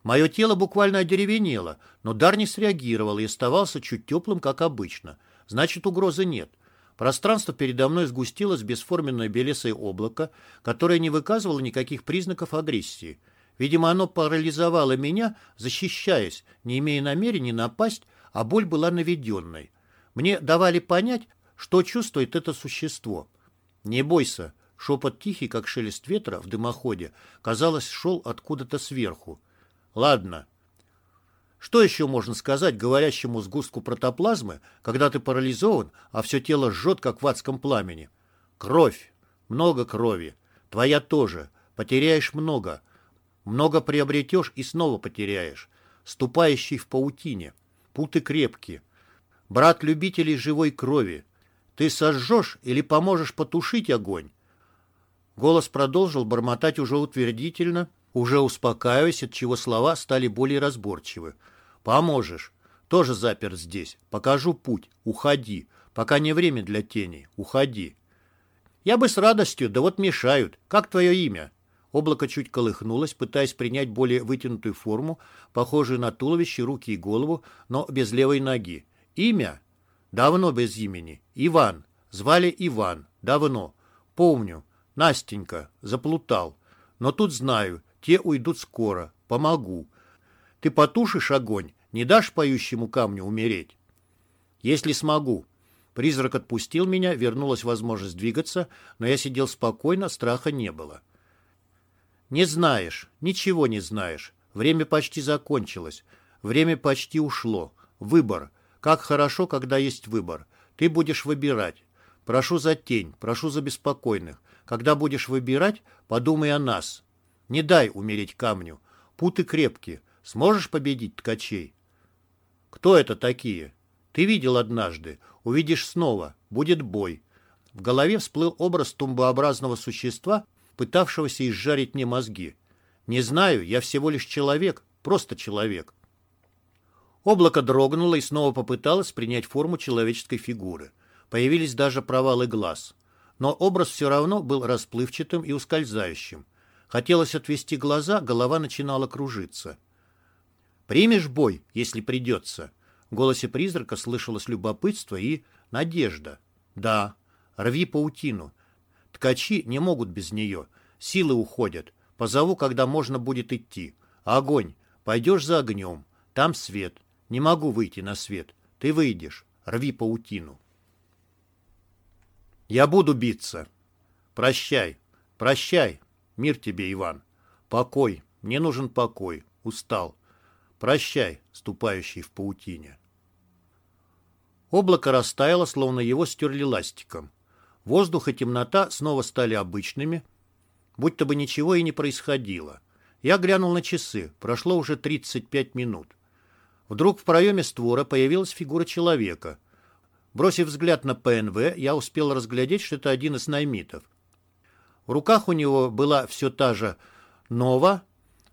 Мое тело буквально одеревенело, но дар не среагировал и оставался чуть теплым, как обычно. Значит, угрозы нет. Пространство передо мной сгустилось бесформенное белесое облако, которое не выказывало никаких признаков агрессии. Видимо, оно парализовало меня, защищаясь, не имея намерения напасть, а боль была наведенной. Мне давали понять, что чувствует это существо. «Не бойся», — шепот тихий, как шелест ветра в дымоходе, казалось, шел откуда-то сверху. «Ладно». Что еще можно сказать говорящему сгустку протоплазмы, когда ты парализован, а все тело жжет, как в адском пламени? Кровь. Много крови. Твоя тоже. Потеряешь много. Много приобретешь и снова потеряешь. Ступающий в паутине. Путы крепкие. Брат любителей живой крови. Ты сожжешь или поможешь потушить огонь? Голос продолжил бормотать уже утвердительно, уже успокаиваясь, от чего слова стали более разборчивы. «Поможешь. Тоже запер здесь. Покажу путь. Уходи. Пока не время для тени. Уходи». «Я бы с радостью, да вот мешают. Как твое имя?» Облако чуть колыхнулось, пытаясь принять более вытянутую форму, похожую на туловище, руки и голову, но без левой ноги. «Имя?» «Давно без имени. Иван. Звали Иван. Давно. Помню. Настенька. Заплутал. Но тут знаю. Те уйдут скоро. Помогу. Ты потушишь огонь, не дашь поющему камню умереть? Если смогу. Призрак отпустил меня, вернулась возможность двигаться, но я сидел спокойно, страха не было. Не знаешь, ничего не знаешь. Время почти закончилось. Время почти ушло. Выбор. Как хорошо, когда есть выбор. Ты будешь выбирать. Прошу за тень, прошу за беспокойных. Когда будешь выбирать, подумай о нас. Не дай умереть камню. Путы крепкие. Сможешь победить ткачей? Кто это такие? Ты видел однажды. Увидишь снова. Будет бой. в голове всплыл образ тумбообразного существа, пытавшегося изжарить мне мозги. Не знаю, я всего лишь человек, просто человек. Облако дрогнуло и снова попыталось принять форму человеческой фигуры. Появились даже провалы глаз. Но образ все равно был расплывчатым и ускользающим. Хотелось отвести глаза, голова начинала кружиться. «Примешь бой, если придется?» В голосе призрака слышалось любопытство и надежда. «Да, рви паутину. Ткачи не могут без нее. Силы уходят. Позову, когда можно будет идти. Огонь. Пойдешь за огнем. Там свет. Не могу выйти на свет. Ты выйдешь. Рви паутину. Я буду биться. Прощай. Прощай. Мир тебе, Иван. Покой. Мне нужен покой. Устал. Прощай, ступающий в паутине. Облако растаяло, словно его стерли ластиком. Воздух и темнота снова стали обычными, будто бы ничего и не происходило. Я глянул на часы. Прошло уже 35 минут. Вдруг в проеме створа появилась фигура человека. Бросив взгляд на ПНВ, я успел разглядеть, что это один из наймитов. В руках у него была все та же «Нова»,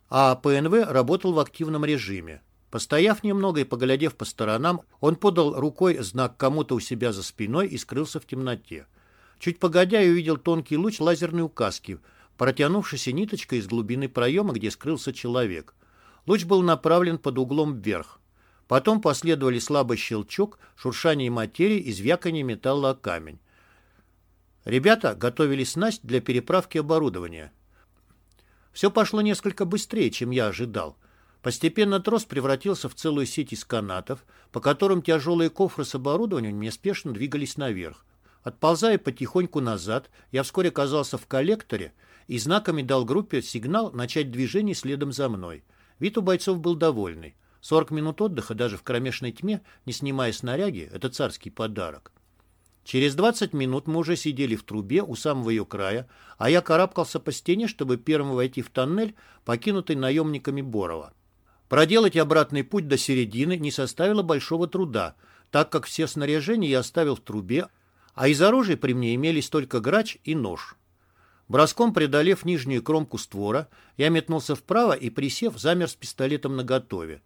а ПНВ работал в активном режиме. Постояв немного и поглядев по сторонам, он подал рукой знак кому-то у себя за спиной и скрылся в темноте. Чуть погодя, я увидел тонкий луч лазерной указки, протянувшийся ниточкой из глубины проема, где скрылся человек. Луч был направлен под углом вверх. Потом последовали слабый щелчок, шуршание материи и звяканье металла о камень. Ребята готовили снасть для переправки оборудования. Все пошло несколько быстрее, чем я ожидал. Постепенно трос превратился в целую сеть из канатов, по которым тяжелые кофры с оборудованием неспешно двигались наверх. Отползая потихоньку назад, я вскоре оказался в коллекторе и знаками дал группе сигнал начать движение следом за мной. Вид у бойцов был довольный. 40 минут отдыха даже в кромешной тьме, не снимая снаряги, это царский подарок. Через 20 минут мы уже сидели в трубе у самого ее края, а я карабкался по стене, чтобы первым войти в тоннель, покинутый наемниками Борова. Проделать обратный путь до середины не составило большого труда, так как все снаряжения я оставил в трубе, а из оружия при мне имелись только грач и нож. Броском преодолев нижнюю кромку створа, я метнулся вправо и, присев, замер с пистолетом наготове.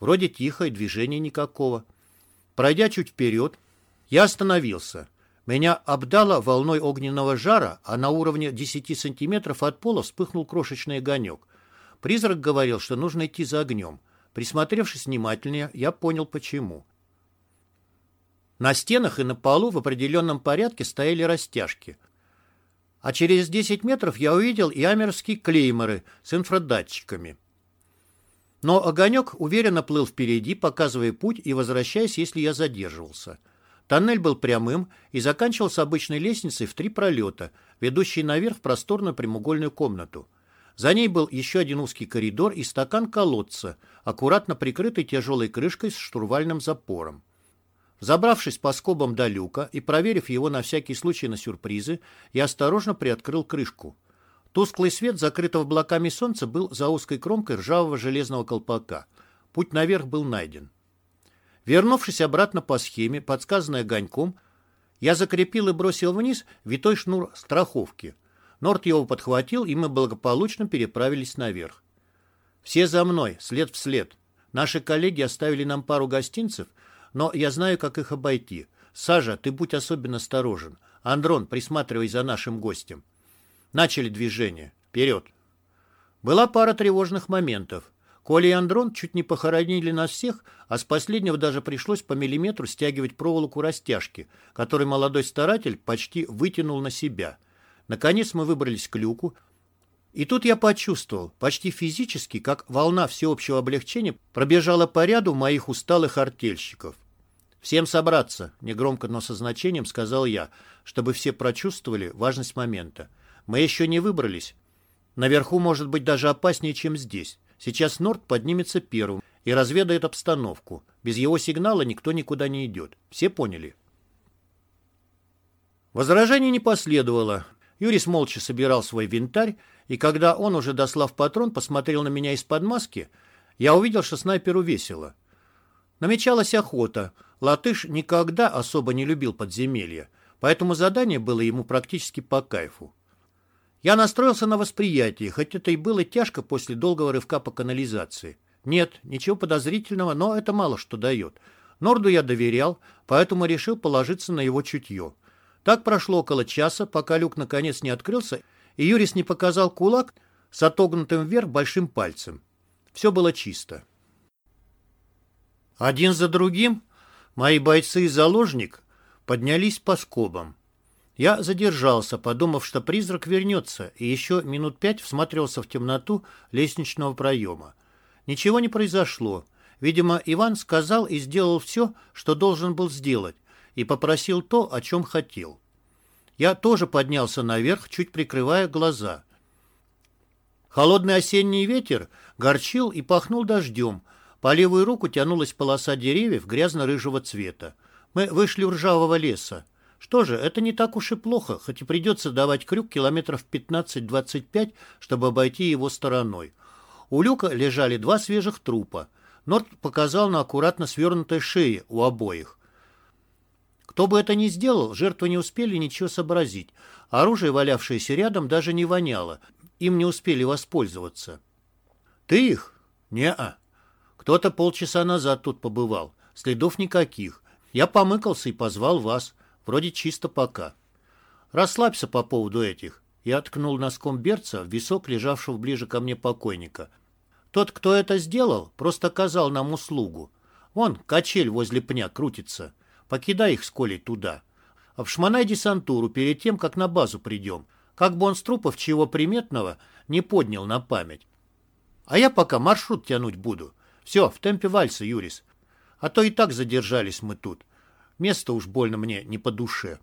Вроде тихо и движения никакого. Пройдя чуть вперед, я остановился. Меня обдало волной огненного жара, а на уровне 10 сантиметров от пола вспыхнул крошечный огонек. Призрак говорил, что нужно идти за огнем. Присмотревшись внимательнее, я понял, почему. На стенах и на полу в определенном порядке стояли растяжки. А через 10 метров я увидел и амерские клеймеры с инфрадатчиками. Но огонек уверенно плыл впереди, показывая путь и возвращаясь, если я задерживался. Тоннель был прямым и заканчивался обычной лестницей в три пролета, ведущей наверх в просторную прямоугольную комнату. За ней был еще один узкий коридор и стакан колодца, аккуратно прикрытый тяжелой крышкой с штурвальным запором. Забравшись по скобам до люка и проверив его на всякий случай на сюрпризы, я осторожно приоткрыл крышку. Тусклый свет закрытого облаками солнца был за узкой кромкой ржавого железного колпака. Путь наверх был найден. Вернувшись обратно по схеме, подсказанной огоньком, я закрепил и бросил вниз витой шнур страховки. Норт его подхватил, и мы благополучно переправились наверх. Все за мной, след в след. Наши коллеги оставили нам пару гостинцев, но я знаю, как их обойти. Сажа, ты будь особенно осторожен. Андрон, присматривай за нашим гостем. Начали движение. Вперед. Была пара тревожных моментов. Коля и Андрон чуть не похоронили нас всех, а с последнего даже пришлось по миллиметру стягивать проволоку растяжки, который молодой старатель почти вытянул на себя. Наконец мы выбрались к люку, и тут я почувствовал, почти физически, как волна всеобщего облегчения пробежала по ряду моих усталых артельщиков. «Всем собраться», — негромко, но со значением сказал я, чтобы все прочувствовали важность момента. «Мы еще не выбрались. Наверху может быть даже опаснее, чем здесь. Сейчас Норд поднимется первым и разведает обстановку. Без его сигнала никто никуда не идет. Все поняли? Возражений не последовало. Юрис молча собирал свой винтарь, и когда он, уже дослав патрон, посмотрел на меня из-под маски, я увидел, что снайперу весело. Намечалась охота. Латыш никогда особо не любил подземелья. поэтому задание было ему практически по кайфу. Я настроился на восприятие, хоть это и было тяжко после долгого рывка по канализации. Нет, ничего подозрительного, но это мало что дает. Норду я доверял, поэтому решил положиться на его чутье. Так прошло около часа, пока люк наконец не открылся, и Юрис не показал кулак с отогнутым вверх большим пальцем. Все было чисто. Один за другим мои бойцы и заложник поднялись по скобам. Я задержался, подумав, что призрак вернется, и еще минут пять всматривался в темноту лестничного проема. Ничего не произошло. Видимо, Иван сказал и сделал все, что должен был сделать, и попросил то, о чем хотел. Я тоже поднялся наверх, чуть прикрывая глаза. Холодный осенний ветер горчил и пахнул дождем. По левую руку тянулась полоса деревьев грязно-рыжего цвета. Мы вышли у ржавого леса. Что же, это не так уж и плохо, хоть и придется давать крюк километров 15-25, чтобы обойти его стороной. У люка лежали два свежих трупа. Норд показал на аккуратно свернутой шее у обоих. Кто бы это ни сделал, жертвы не успели ничего сообразить. Оружие, валявшееся рядом, даже не воняло. Им не успели воспользоваться. «Ты их?» «Не-а. Кто-то полчаса назад тут побывал. Следов никаких. Я помыкался и позвал вас. Вроде чисто пока. Расслабься по поводу этих. Я ткнул носком берца в висок лежавшего ближе ко мне покойника. Тот, кто это сделал, просто оказал нам услугу. Вон, качель возле пня крутится. Покидай их с Колей туда. Обшмонай десантуру перед тем, как на базу придем. Как бы он с трупов чего приметного не поднял на память. А я пока маршрут тянуть буду. Все, в темпе вальса, Юрис. А то и так задержались мы тут. Место уж больно мне не по душе.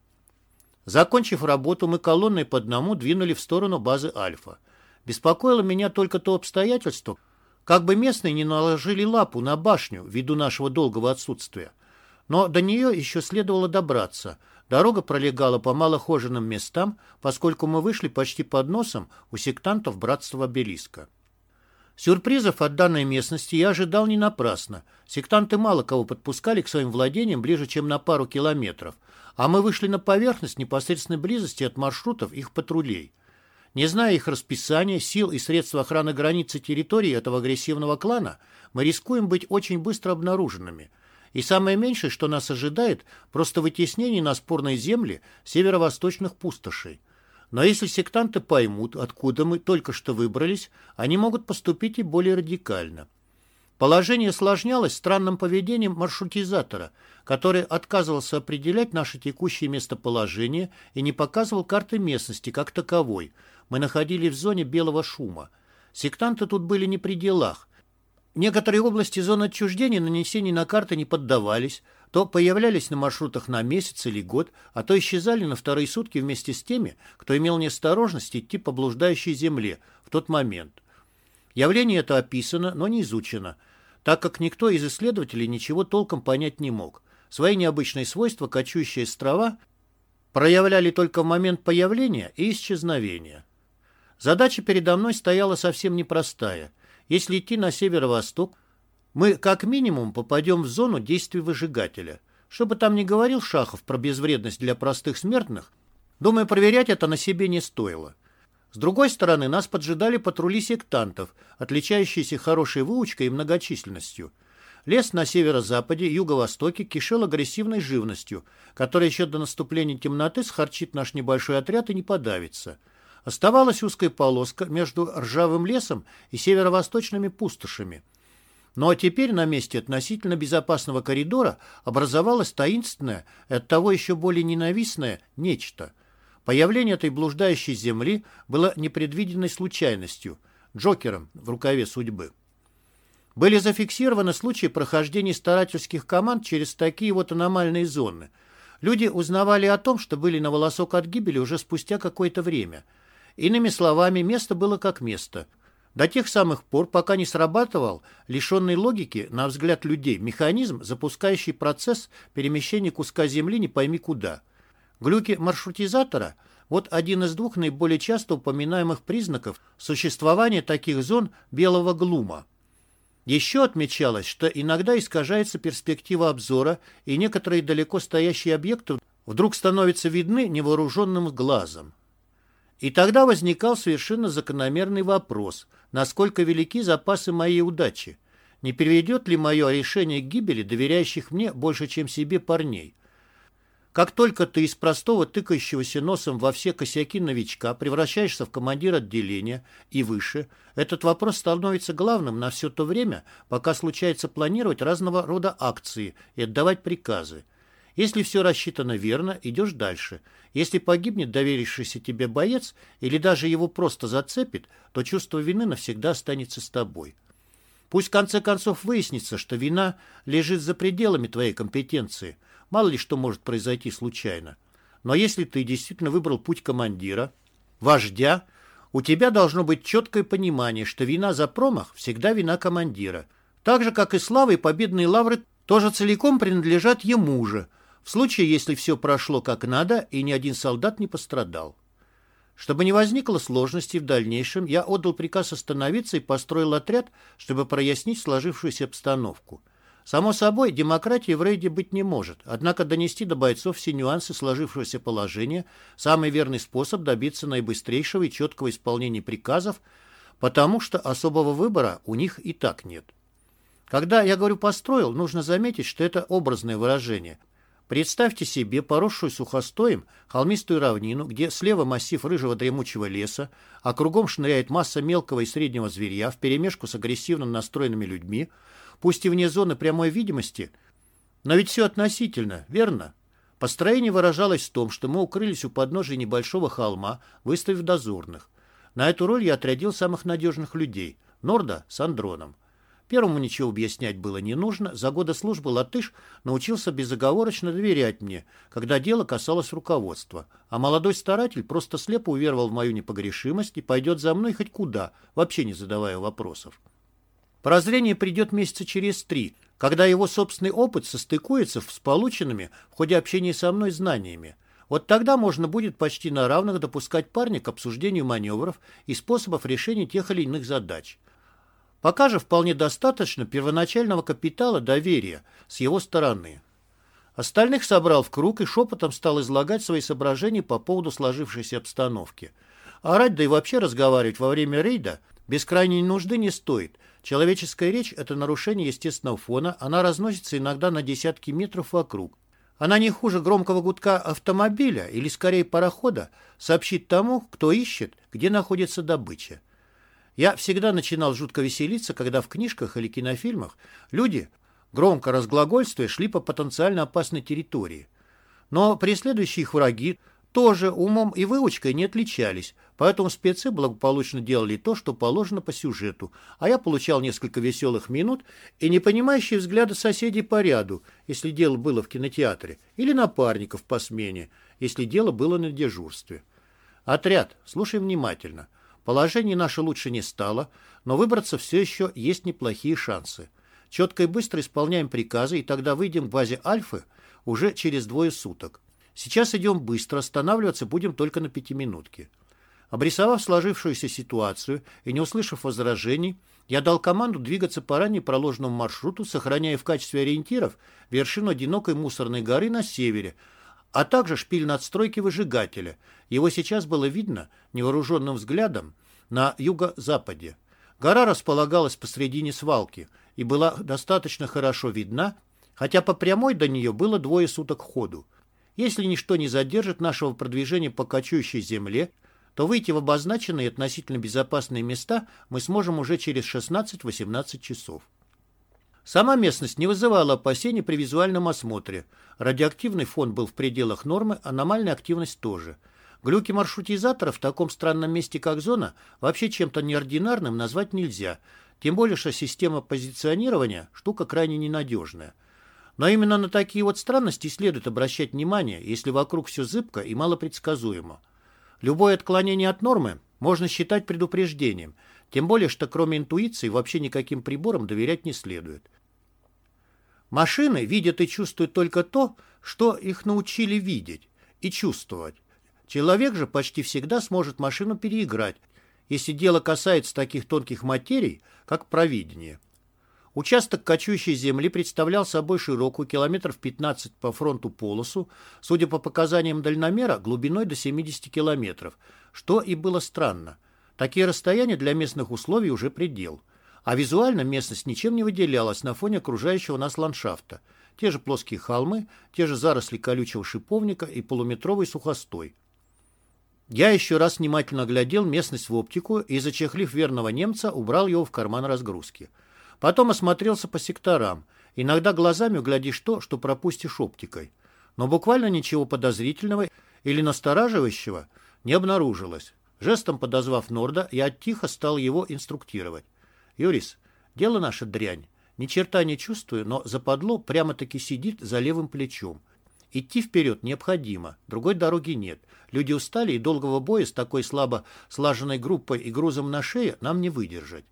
Закончив работу, мы колонной по одному двинули в сторону базы Альфа. Беспокоило меня только то обстоятельство, как бы местные не наложили лапу на башню ввиду нашего долгого отсутствия. Но до нее еще следовало добраться. Дорога пролегала по малохоженным местам, поскольку мы вышли почти под носом у сектантов братства обелиска. Сюрпризов от данной местности я ожидал не напрасно. Сектанты мало кого подпускали к своим владениям ближе, чем на пару километров, а мы вышли на поверхность непосредственной близости от маршрутов их патрулей. Не зная их расписания, сил и средств охраны границы территории этого агрессивного клана, мы рискуем быть очень быстро обнаруженными. И самое меньшее, что нас ожидает, просто вытеснение на спорной земле северо-восточных пустошей. Но если сектанты поймут, откуда мы только что выбрались, они могут поступить и более радикально. Положение осложнялось странным поведением маршрутизатора, который отказывался определять наше текущее местоположение и не показывал карты местности как таковой. Мы находились в зоне белого шума. Сектанты тут были не при делах. Некоторые области зоны отчуждения нанесений на карты не поддавались, то появлялись на маршрутах на месяц или год, а то исчезали на вторые сутки вместе с теми, кто имел неосторожность идти по блуждающей земле в тот момент. Явление это описано, но не изучено, так как никто из исследователей ничего толком понять не мог. Свои необычные свойства кочующие острова проявляли только в момент появления и исчезновения. Задача передо мной стояла совсем непростая. Если идти на северо-восток, мы как минимум попадем в зону действия выжигателя. Что бы там ни говорил Шахов про безвредность для простых смертных, думаю, проверять это на себе не стоило. С другой стороны, нас поджидали патрули сектантов, отличающиеся хорошей выучкой и многочисленностью. Лес на северо-западе и юго-востоке кишел агрессивной живностью, которая еще до наступления темноты схарчит наш небольшой отряд и не подавится. Оставалась узкая полоска между ржавым лесом и северо-восточными пустошами. Но теперь на месте относительно безопасного коридора образовалось таинственное и оттого еще более ненавистное нечто – Появление этой блуждающей земли было непредвиденной случайностью, Джокером в рукаве судьбы. Были зафиксированы случаи прохождения старательских команд через такие вот аномальные зоны. Люди узнавали о том, что были на волосок от гибели уже спустя какое-то время. Иными словами, место было как место. До тех самых пор, пока не срабатывал лишенный логики, на взгляд людей, механизм, запускающий процесс перемещения куска земли не пойми куда – Глюки маршрутизатора – вот один из двух наиболее часто упоминаемых признаков существования таких зон белого глума. Еще отмечалось, что иногда искажается перспектива обзора, и некоторые далеко стоящие объекты вдруг становятся видны невооруженным глазом. И тогда возникал совершенно закономерный вопрос, насколько велики запасы моей удачи. Не приведет ли мое решение к гибели доверяющих мне больше, чем себе парней? Как только ты из простого тыкающегося носом во все косяки новичка превращаешься в командир отделения и выше, этот вопрос становится главным на все то время, пока случается планировать разного рода акции и отдавать приказы. Если все рассчитано верно, идешь дальше. Если погибнет доверившийся тебе боец или даже его просто зацепит, то чувство вины навсегда останется с тобой. Пусть в конце концов выяснится, что вина лежит за пределами твоей компетенции. Мало ли что может произойти случайно. Но если ты действительно выбрал путь командира, вождя, у тебя должно быть четкое понимание, что вина за промах всегда вина командира. Так же, как и слава и победные лавры тоже целиком принадлежат ему же, в случае, если все прошло как надо и ни один солдат не пострадал. Чтобы не возникло сложностей в дальнейшем, я отдал приказ остановиться и построил отряд, чтобы прояснить сложившуюся обстановку. Само собой, демократии в рейде быть не может, однако донести до бойцов все нюансы сложившегося положения – самый верный способ добиться наибыстрейшего и четкого исполнения приказов, потому что особого выбора у них и так нет. Когда я говорю «построил», нужно заметить, что это образное выражение – Представьте себе поросшую сухостоем холмистую равнину, где слева массив рыжего дремучего леса, а кругом шныряет масса мелкого и среднего зверья вперемешку с агрессивно настроенными людьми, пусть и вне зоны прямой видимости, но ведь все относительно, верно? Построение выражалось в том, что мы укрылись у подножия небольшого холма, выставив дозорных. На эту роль я отрядил самых надежных людей – Норда с Андроном. Первому ничего объяснять было не нужно. За годы службы латыш научился безоговорочно доверять мне, когда дело касалось руководства. А молодой старатель просто слепо уверовал в мою непогрешимость и пойдет за мной хоть куда, вообще не задавая вопросов. Прозрение придет месяца через три, когда его собственный опыт состыкуется с полученными в ходе общения со мной знаниями. Вот тогда можно будет почти на равных допускать парня к обсуждению маневров и способов решения тех или иных задач. Пока же вполне достаточно первоначального капитала доверия с его стороны. Остальных собрал в круг и шепотом стал излагать свои соображения по поводу сложившейся обстановки. Орать, да и вообще разговаривать во время рейда без крайней нужды не стоит. Человеческая речь – это нарушение естественного фона, она разносится иногда на десятки метров вокруг. Она не хуже громкого гудка автомобиля или, скорее, парохода сообщит тому, кто ищет, где находится добыча. Я всегда начинал жутко веселиться, когда в книжках или кинофильмах люди, громко разглагольствуя, шли по потенциально опасной территории. Но преследующие их враги тоже умом и выучкой не отличались, поэтому спецы благополучно делали то, что положено по сюжету, а я получал несколько веселых минут и непонимающие взгляды соседей по ряду, если дело было в кинотеатре, или напарников по смене, если дело было на дежурстве. Отряд, слушай внимательно. Положение наше лучше не стало, но выбраться все еще есть неплохие шансы. Четко и быстро исполняем приказы, и тогда выйдем к базе Альфы уже через двое суток. Сейчас идем быстро, останавливаться будем только на пятиминутке. Обрисовав сложившуюся ситуацию и не услышав возражений, я дал команду двигаться по ранее проложенному маршруту, сохраняя в качестве ориентиров вершину одинокой мусорной горы на севере, а также шпиль надстройки выжигателя. Его сейчас было видно невооруженным взглядом на юго-западе. Гора располагалась посредине свалки и была достаточно хорошо видна, хотя по прямой до нее было двое суток ходу. Если ничто не задержит нашего продвижения по кочующей земле, то выйти в обозначенные относительно безопасные места мы сможем уже через 16-18 часов. Сама местность не вызывала опасений при визуальном осмотре. Радиоактивный фон был в пределах нормы, аномальная активность тоже. Глюки маршрутизатора в таком странном месте, как зона, вообще чем-то неординарным назвать нельзя, тем более, что система позиционирования – штука крайне ненадежная. Но именно на такие вот странности следует обращать внимание, если вокруг все зыбко и малопредсказуемо. Любое отклонение от нормы можно считать предупреждением, тем более, что кроме интуиции вообще никаким приборам доверять не следует. Машины видят и чувствуют только то, что их научили видеть и чувствовать. Человек же почти всегда сможет машину переиграть, если дело касается таких тонких материй, как провидение. Участок кочующей земли представлял собой широкую, километров 15 по фронту полосу, судя по показаниям дальномера, глубиной до 70 километров, что и было странно. Такие расстояния для местных условий уже предел. А визуально местность ничем не выделялась на фоне окружающего нас ландшафта. Те же плоские холмы, те же заросли колючего шиповника и полуметровый сухостой. Я еще раз внимательно глядел местность в оптику и, зачехлив верного немца, убрал его в карман разгрузки. Потом осмотрелся по секторам. Иногда глазами углядишь то, что пропустишь оптикой. Но буквально ничего подозрительного или настораживающего не обнаружилось. Жестом подозвав Норда, я тихо стал его инструктировать. «Юрис, дело наше дрянь. Ни черта не чувствую, но западло прямо-таки сидит за левым плечом. Идти вперед необходимо, другой дороги нет. Люди устали, и долгого боя с такой слабо слаженной группой и грузом на шее нам не выдержать.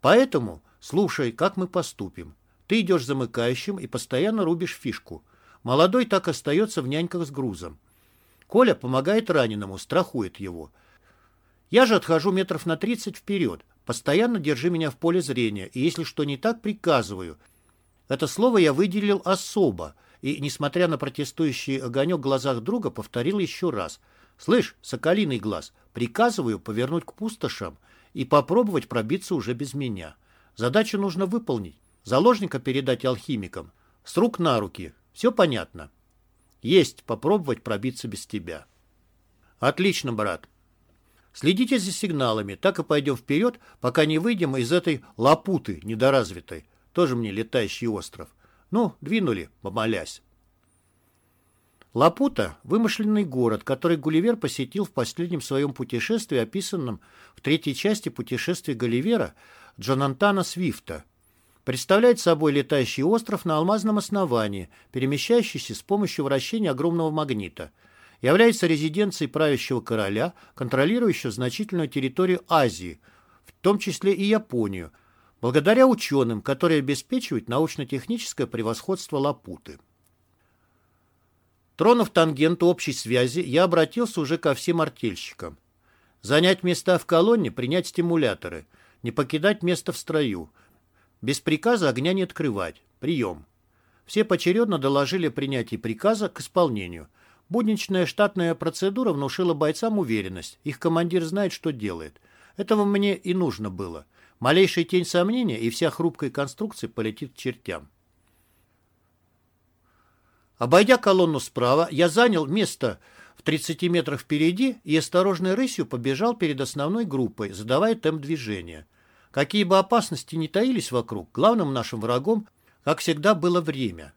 Поэтому слушай, как мы поступим. Ты идешь замыкающим и постоянно рубишь фишку. Молодой так остается в няньках с грузом. Коля помогает раненому, страхует его. Я же отхожу метров на 30 вперед. Постоянно держи меня в поле зрения, и если что не так, приказываю. Это слово я выделил особо, и, несмотря на протестующий огонек в глазах друга, повторил еще раз. «Слышь, соколиный глаз, приказываю повернуть к пустошам и попробовать пробиться уже без меня. Задачу нужно выполнить. Заложника передать алхимикам. С рук на руки. Все понятно?» «Есть попробовать пробиться без тебя». «Отлично, брат. Следите за сигналами, так и пойдем вперед, пока не выйдем из этой лапуты недоразвитой. Тоже мне летающий остров. Ну, двинули, помолясь. Лапута – вымышленный город, который Гулливер посетил в последнем своем путешествии, описанном в третьей части путешествия Гулливера Джонантана Свифта. Представляет собой летающий остров на алмазном основании, перемещающийся с помощью вращения огромного магнита. Является резиденцией правящего короля, контролирующего значительную территорию Азии, в том числе и Японию, благодаря ученым, которые обеспечивают научно-техническое превосходство Лапуты. Тронув тангенту общей связи, я обратился уже ко всем артельщикам. Занять места в колонне, принять стимуляторы, не покидать место в строю. Без приказа огня не открывать. Прием. Все поочередно доложили принятие приказа к исполнению. Будничная штатная процедура внушила бойцам уверенность. Их командир знает, что делает. Этого мне и нужно было. Малейшая тень сомнения, и вся хрупкая конструкция полетит к чертям. Обойдя колонну справа, я занял место в 30 метрах впереди и осторожной рысью побежал перед основной группой, задавая темп движения. Какие бы опасности ни таились вокруг, главным нашим врагом, как всегда, было время.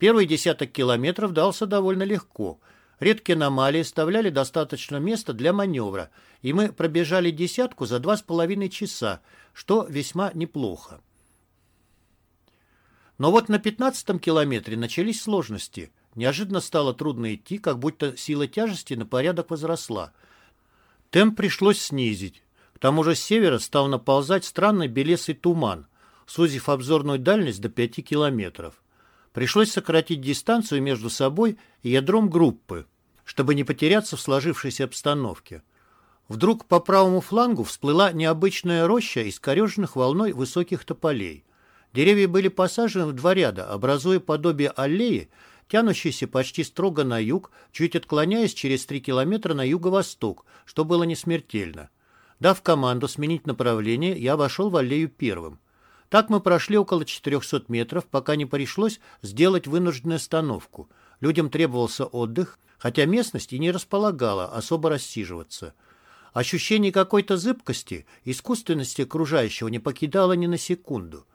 Первый десяток километров дался довольно легко – Редкие аномалии оставляли достаточно места для маневра, и мы пробежали десятку за два с половиной часа, что весьма неплохо. Но вот на пятнадцатом километре начались сложности. Неожиданно стало трудно идти, как будто сила тяжести на порядок возросла. Темп пришлось снизить. К тому же с севера стал наползать странный белесый туман, сузив обзорную дальность до пяти километров. Пришлось сократить дистанцию между собой и ядром группы, чтобы не потеряться в сложившейся обстановке. Вдруг по правому флангу всплыла необычная роща из кореженных волной высоких тополей. Деревья были посажены в два ряда, образуя подобие аллеи, тянущейся почти строго на юг, чуть отклоняясь через три километра на юго-восток, что было несмертельно. Дав команду сменить направление, я вошел в аллею первым. Так мы прошли около 400 метров, пока не пришлось сделать вынужденную остановку. Людям требовался отдых, хотя местность и не располагала особо рассиживаться. Ощущение какой-то зыбкости, искусственности окружающего не покидало ни на секунду.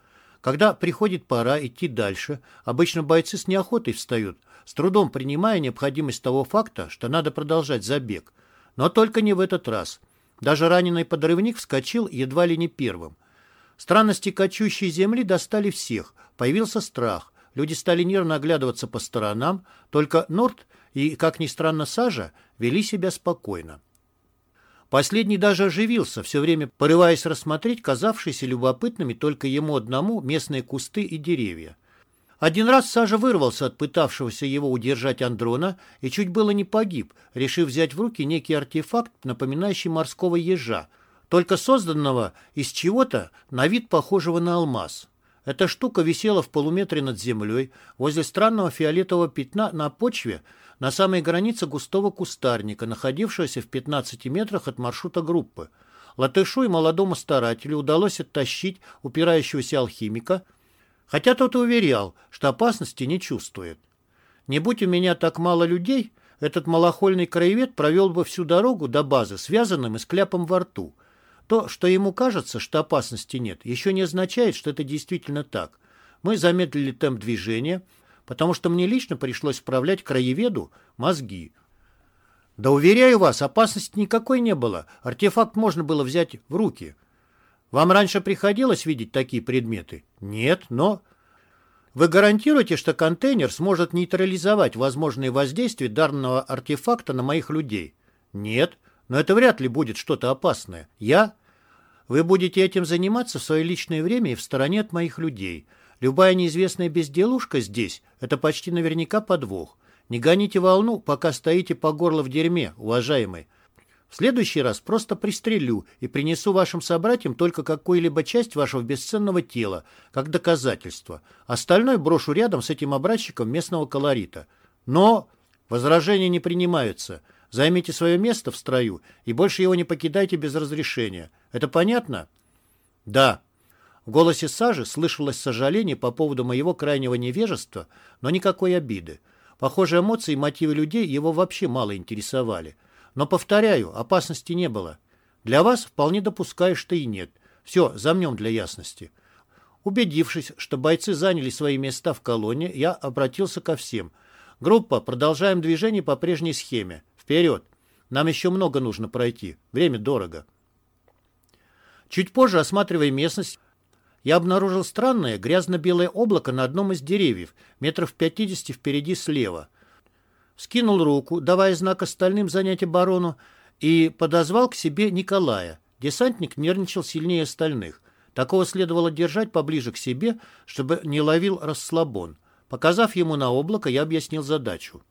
Когда приходит пора идти дальше, обычно бойцы с неохотой встают, с трудом принимая необходимость того факта, что надо продолжать забег. Но только не в этот раз. Даже раненый подрывник вскочил едва ли не первым. Странности кочущей земли достали всех. Появился страх. Люди стали нервно оглядываться по сторонам. Только Норт и, как ни странно, Сажа вели себя спокойно. Последний даже оживился, все время порываясь рассмотреть казавшиеся любопытными только ему одному местные кусты и деревья. Один раз Сажа вырвался от пытавшегося его удержать Андрона и чуть было не погиб, решив взять в руки некий артефакт, напоминающий морского ежа, только созданного из чего-то на вид похожего на алмаз. Эта штука висела в полуметре над землей, возле странного фиолетового пятна на почве, на самой границе густого кустарника, находившегося в 15 метрах от маршрута группы. Латышу и молодому старателю удалось оттащить упирающегося алхимика, хотя тот и уверял, что опасности не чувствует. Не будь у меня так мало людей, этот малохольный краевед провел бы всю дорогу до базы, связанным и с кляпом во рту. То, что ему кажется, что опасности нет, еще не означает, что это действительно так. Мы замедлили темп движения, потому что мне лично пришлось вправлять краеведу мозги. Да уверяю вас, опасности никакой не было. Артефакт можно было взять в руки. Вам раньше приходилось видеть такие предметы? Нет, но... Вы гарантируете, что контейнер сможет нейтрализовать возможные воздействия данного артефакта на моих людей? Нет, но это вряд ли будет что-то опасное. Я? Вы будете этим заниматься в свое личное время и в стороне от моих людей. Любая неизвестная безделушка здесь – это почти наверняка подвох. Не гоните волну, пока стоите по горло в дерьме, уважаемый. В следующий раз просто пристрелю и принесу вашим собратьям только какую-либо часть вашего бесценного тела, как доказательство. Остальное брошу рядом с этим образчиком местного колорита. Но возражения не принимаются. Займите свое место в строю и больше его не покидайте без разрешения. Это понятно? Да. В голосе Сажи слышалось сожаление по поводу моего крайнего невежества, но никакой обиды. Похоже, эмоции и мотивы людей его вообще мало интересовали. Но, повторяю, опасности не было. Для вас вполне допускаю, что и нет. Все, замнем для ясности. Убедившись, что бойцы заняли свои места в колонне, я обратился ко всем. Группа, продолжаем движение по прежней схеме. Вперед! Нам еще много нужно пройти. Время дорого. Чуть позже, осматривая местность, я обнаружил странное грязно-белое облако на одном из деревьев, метров 50 впереди слева. Скинул руку, давая знак остальным занять оборону, и подозвал к себе Николая. Десантник нервничал сильнее остальных. Такого следовало держать поближе к себе, чтобы не ловил расслабон. Показав ему на облако, я объяснил задачу.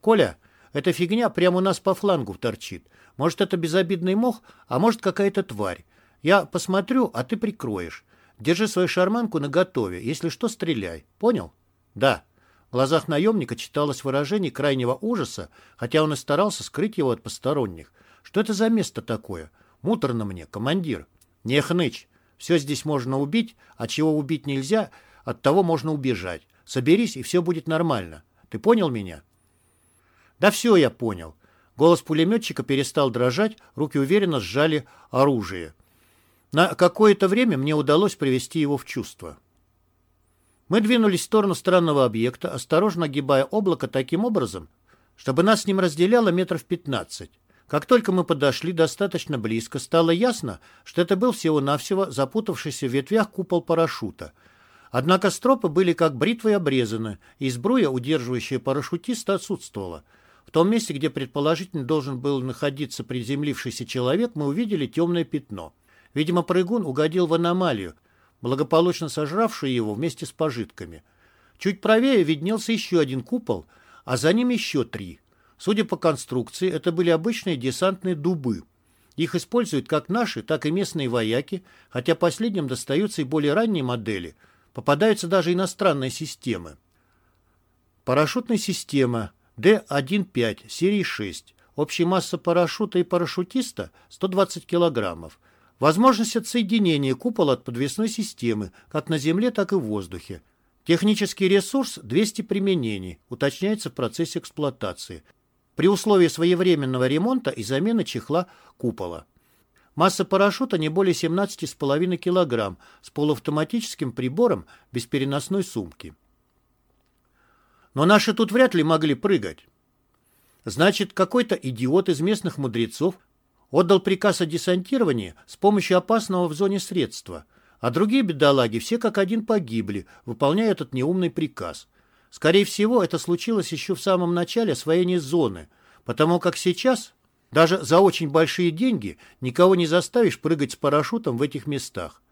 «Коля, эта фигня прямо у нас по флангу торчит. Может, это безобидный мох, а может, какая-то тварь. Я посмотрю, а ты прикроешь. Держи свою шарманку наготове. Если что, стреляй. Понял? Да. В глазах наемника читалось выражение крайнего ужаса, хотя он и старался скрыть его от посторонних. Что это за место такое? Муторно мне, командир. Не хнычь. Все здесь можно убить, а чего убить нельзя, от того можно убежать. Соберись, и все будет нормально. Ты понял меня? Да все я понял. Голос пулеметчика перестал дрожать, руки уверенно сжали оружие. На какое-то время мне удалось привести его в чувство. Мы двинулись в сторону странного объекта, осторожно огибая облако таким образом, чтобы нас с ним разделяло метров пятнадцать. Как только мы подошли достаточно близко, стало ясно, что это был всего-навсего запутавшийся в ветвях купол парашюта. Однако стропы были как бритвой обрезаны, и сбруя, удерживающая парашютиста, отсутствовала. Том месте, где предположительно должен был находиться приземлившийся человек, мы увидели темное пятно. Видимо, прыгун угодил в аномалию, благополучно сожравшую его вместе с пожитками. Чуть правее виднелся еще один купол, а за ним еще три. Судя по конструкции, это были обычные десантные дубы. Их используют как наши, так и местные вояки, хотя последним достаются и более ранние модели. Попадаются даже иностранные системы. Парашютная система D-1.5 серии 6. Общая масса парашюта и парашютиста 120 килограммов. Возможность отсоединения купола от подвесной системы, как на Земле, так и в воздухе. Технический ресурс 200 применений, уточняется в процессе эксплуатации. При условии своевременного ремонта и замены чехла купола. Масса парашюта не более 17,5 кг с полуавтоматическим прибором без переносной сумки. Но наши тут вряд ли могли прыгать. Значит, какой-то идиот из местных мудрецов отдал приказ о десантировании с помощью опасного в зоне средства, а другие бедолаги все как один погибли, выполняя этот неумный приказ. Скорее всего, это случилось еще в самом начале освоения зоны, потому как сейчас, даже за очень большие деньги, никого не заставишь прыгать с парашютом в этих местах.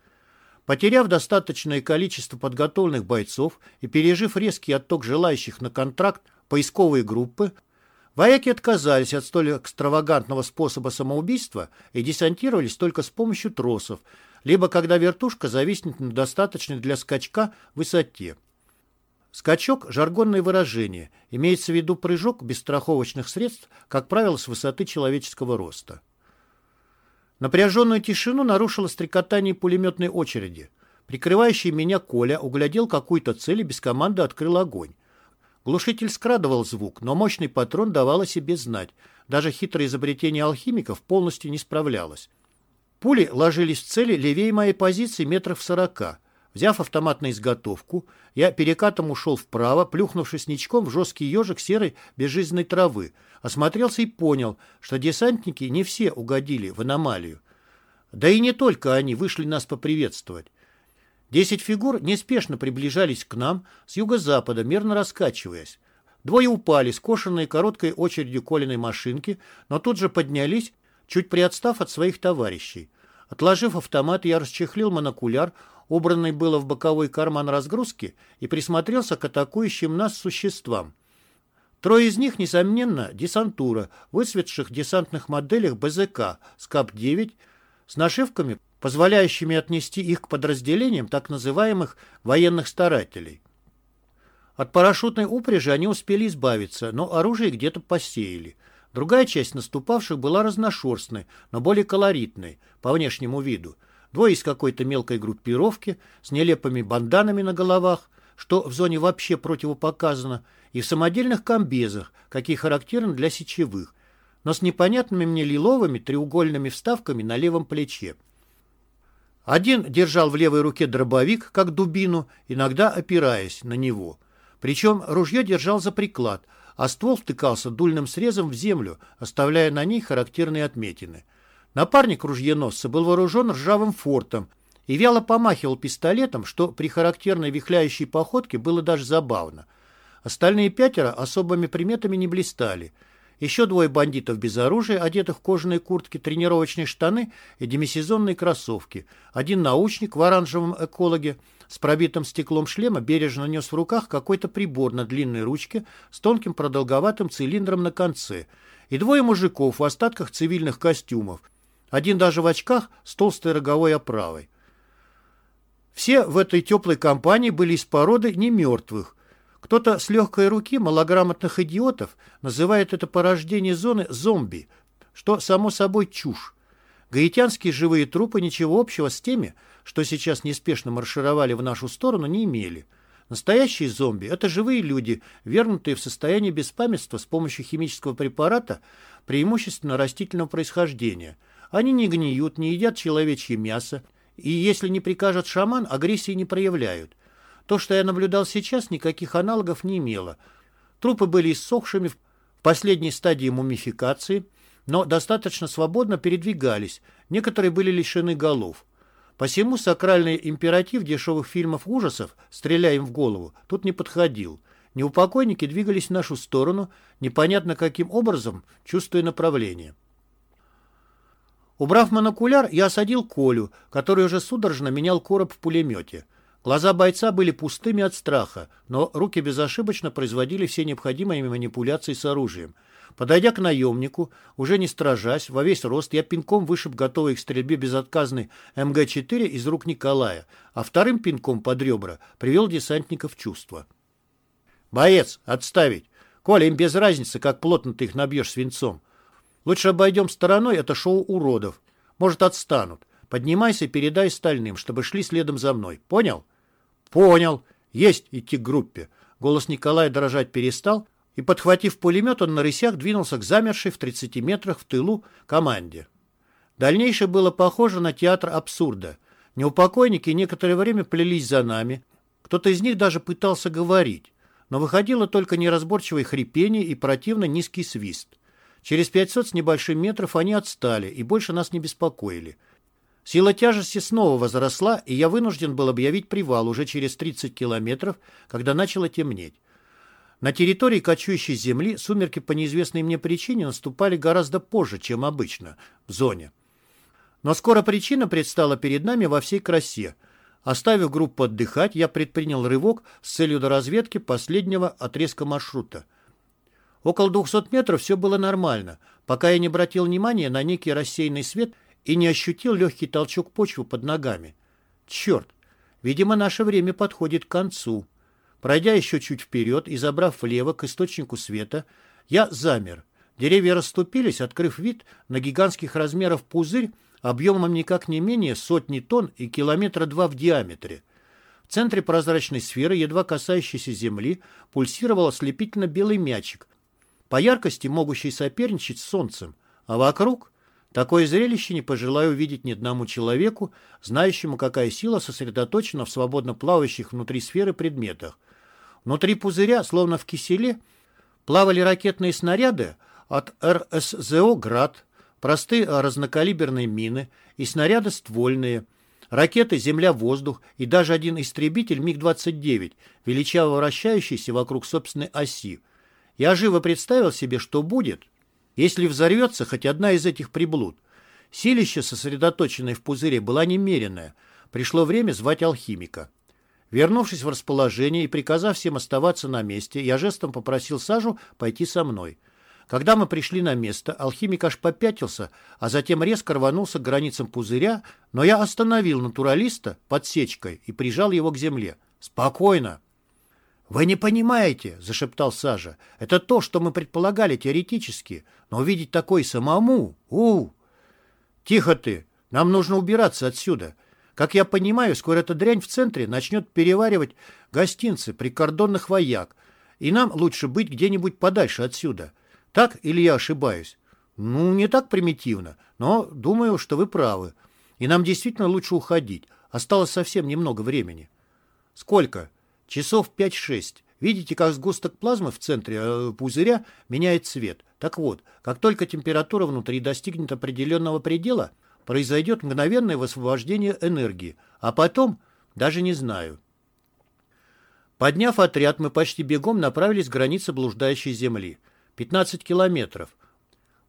Потеряв достаточное количество подготовленных бойцов и пережив резкий отток желающих на контракт поисковые группы, Вояки отказались от столь экстравагантного способа самоубийства и десантировались только с помощью тросов, либо когда вертушка зависнет на достаточной для скачка высоте. Скачок – жаргонное выражение, имеется в виду прыжок без страховочных средств, как правило, с высоты человеческого роста. Напряженную тишину нарушило стрекотание пулеметной очереди. Прикрывающий меня Коля углядел какую-то цель и без команды открыл огонь. Глушитель скрадывал звук, но мощный патрон давал о себе знать. Даже хитрое изобретение алхимиков полностью не справлялось. Пули ложились в цели левее моей позиции метров сорока. Взяв автомат на изготовку, я перекатом ушел вправо, плюхнувшись ничком в жесткий ежик серой безжизненной травы, осмотрелся и понял, что десантники не все угодили в аномалию. Да и не только они вышли нас поприветствовать. Десять фигур неспешно приближались к нам с юго-запада, мерно раскачиваясь. Двое упали, скошенные короткой очередью Колиной машинки, но тут же поднялись, чуть приотстав от своих товарищей. Отложив автомат, я расчехлил монокуляр, убранный было в боковой карман разгрузки, и присмотрелся к атакующим нас существам. Трое из них, несомненно, десантура, в выцветших десантных моделях БЗК СКАП-9 с нашивками, позволяющими отнести их к подразделениям так называемых военных старателей. От парашютной упряжи они успели избавиться, но оружие где-то посеяли. Другая часть наступавших была разношерстной, но более колоритной, по внешнему виду. Двое из какой-то мелкой группировки с нелепыми банданами на головах, что в зоне вообще противопоказано, и в самодельных комбезах, какие характерны для сечевых, но с непонятными мне лиловыми треугольными вставками на левом плече. Один держал в левой руке дробовик, как дубину, иногда опираясь на него. Причем ружье держал за приклад, а ствол втыкался дульным срезом в землю, оставляя на ней характерные отметины. Напарник ружьеносца был вооружен ржавым фортом и вяло помахивал пистолетом, что при характерной вихляющей походке было даже забавно. Остальные пятеро особыми приметами не блистали. Еще двое бандитов без оружия, одетых в кожаные куртки, тренировочные штаны и демисезонные кроссовки. Один научник в оранжевом экологе с пробитым стеклом шлема бережно нес в руках какой-то прибор на длинной ручке с тонким продолговатым цилиндром на конце. И двое мужиков в остатках цивильных костюмов. Один даже в очках с толстой роговой оправой. Все в этой теплой компании были из породы немертвых. Кто-то с легкой руки малограмотных идиотов называет это порождение зоны зомби, что, само собой, чушь. Гаитянские живые трупы ничего общего с теми, что сейчас неспешно маршировали в нашу сторону, не имели. Настоящие зомби – это живые люди, вернутые в состояние беспамятства с помощью химического препарата, преимущественно растительного происхождения. Они не гниют, не едят человечье мясо, и если не прикажет шаман, агрессии не проявляют. То, что я наблюдал сейчас, никаких аналогов не имело. Трупы были иссохшими в последней стадии мумификации, но достаточно свободно передвигались, некоторые были лишены голов. Посему сакральный императив дешевых фильмов ужасов «стреляй им в голову» тут не подходил. Неупокойники двигались в нашу сторону, непонятно каким образом, чувствуя направление. Убрав монокуляр, я осадил Колю, который уже судорожно менял короб в пулемете. Глаза бойца были пустыми от страха, но руки безошибочно производили все необходимые манипуляции с оружием. Подойдя к наемнику, уже не стражась, во весь рост, я пинком вышиб готовый к стрельбе безотказный МГ-4 из рук Николая, а вторым пинком под ребра привел десантника в чувство. «Боец, отставить! Коля, им без разницы, как плотно ты их набьешь свинцом. Лучше обойдем стороной это шоу уродов. Может, отстанут. Поднимайся и передай остальным, чтобы шли следом за мной. Понял?» «Понял. Есть идти к группе». Голос Николая дрожать перестал, и, подхватив пулемет, он на рысях двинулся к замершей в 30 метрах в тылу команде. Дальнейшее было похоже на театр абсурда. Неупокойники некоторое время плелись за нами. Кто-то из них даже пытался говорить, но выходило только неразборчивое хрипение и противно низкий свист. Через 500 с небольшим метров они отстали и больше нас не беспокоили. Сила тяжести снова возросла, и я вынужден был объявить привал уже через 30 километров, когда начало темнеть. На территории кочующей земли сумерки по неизвестной мне причине наступали гораздо позже, чем обычно, в зоне. Но скоро причина предстала перед нами во всей красе. Оставив группу отдыхать, я предпринял рывок с целью доразведки последнего отрезка маршрута. Около 200 метров все было нормально, пока я не обратил внимания на некий рассеянный свет и не ощутил легкий толчок почвы под ногами. Черт! Видимо, наше время подходит к концу. Пройдя еще чуть вперед и забрав влево к источнику света, я замер. Деревья расступились, открыв вид на гигантских размеров пузырь объемом никак не менее сотни тонн и километра два в диаметре. В центре прозрачной сферы, едва касающейся земли, пульсировал ослепительно белый мячик, по яркости могущий соперничать с солнцем, а вокруг Такое зрелище не пожелаю увидеть ни одному человеку, знающему, какая сила сосредоточена в свободно плавающих внутри сферы предметах. Внутри пузыря, словно в киселе, плавали ракетные снаряды от РСЗО «Град», простые разнокалиберные мины и снаряды ствольные, ракеты «Земля-воздух» и даже один истребитель МиГ-29, величаво вращающийся вокруг собственной оси. Я живо представил себе, что будет, если взорвется хоть одна из этих приблуд. Силище, сосредоточенное в пузыре, была немеренное. Пришло время звать алхимика. Вернувшись в расположение и приказав всем оставаться на месте, я жестом попросил Сажу пойти со мной. Когда мы пришли на место, алхимик аж попятился, а затем резко рванулся к границам пузыря, но я остановил натуралиста подсечкой и прижал его к земле. «Спокойно!» «Вы не понимаете», — зашептал Сажа. «Это то, что мы предполагали теоретически, но увидеть такое самому... у. «Тихо ты! Нам нужно убираться отсюда. Как я понимаю, скоро эта дрянь в центре начнет переваривать гостинцы прикордонных вояк, и нам лучше быть где-нибудь подальше отсюда. Так или я ошибаюсь? Ну, не так примитивно, но думаю, что вы правы. И нам действительно лучше уходить. Осталось совсем немного времени. Сколько? Часов 5-6. Видите, как сгусток плазмы в центре э, пузыря меняет цвет. Так вот, как только температура внутри достигнет определенного предела, произойдет мгновенное высвобождение энергии, а потом даже не знаю. Подняв отряд, мы почти бегом направились к границе блуждающей земли. 15 километров.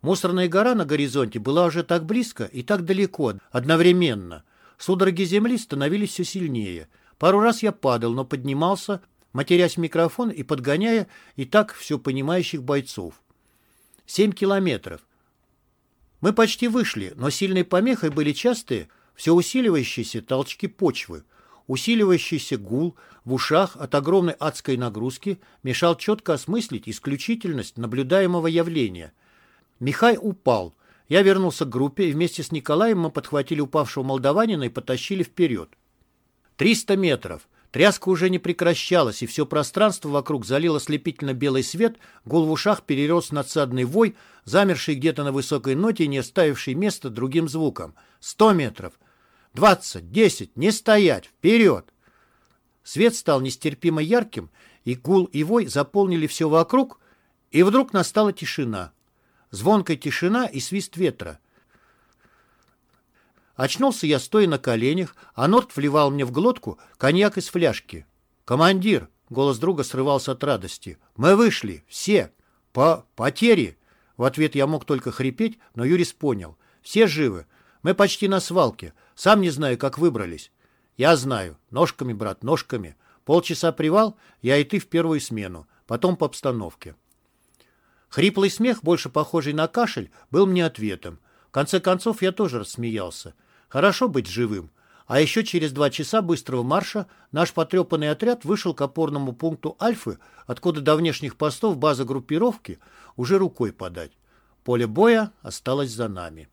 Мусорная гора на горизонте была уже так близко и так далеко одновременно. Судороги земли становились все сильнее. Пару раз я падал, но поднимался, матерясь в микрофон и подгоняя и так все понимающих бойцов. Семь километров. Мы почти вышли, но сильной помехой были частые, все усиливающиеся толчки почвы. Усиливающийся гул в ушах от огромной адской нагрузки мешал четко осмыслить исключительность наблюдаемого явления. Михай упал. Я вернулся к группе, и вместе с Николаем мы подхватили упавшего молдаванина и потащили вперед. Триста метров. Тряска уже не прекращалась, и все пространство вокруг залило слепительно белый свет, гул в ушах перерос надсадный вой, замерший где-то на высокой ноте и не оставивший места другим звукам. Сто метров. Двадцать, десять, не стоять, вперед! Свет стал нестерпимо ярким, и гул и вой заполнили все вокруг, и вдруг настала тишина. Звонкая тишина и свист ветра. Очнулся я стоя на коленях, а Норт вливал мне в глотку коньяк из фляжки. «Командир!» — голос друга срывался от радости. «Мы вышли! Все! По потери!» В ответ я мог только хрипеть, но Юрис понял. «Все живы. Мы почти на свалке. Сам не знаю, как выбрались». «Я знаю. Ножками, брат, ножками. Полчаса привал, я и ты в первую смену. Потом по обстановке». Хриплый смех, больше похожий на кашель, был мне ответом. Конце концов, я тоже рассмеялся. Хорошо быть живым. А еще через два часа быстрого марша наш потрепанный отряд вышел к опорному пункту Альфы, откуда до внешних постов база группировки уже рукой подать. Поле боя осталось за нами.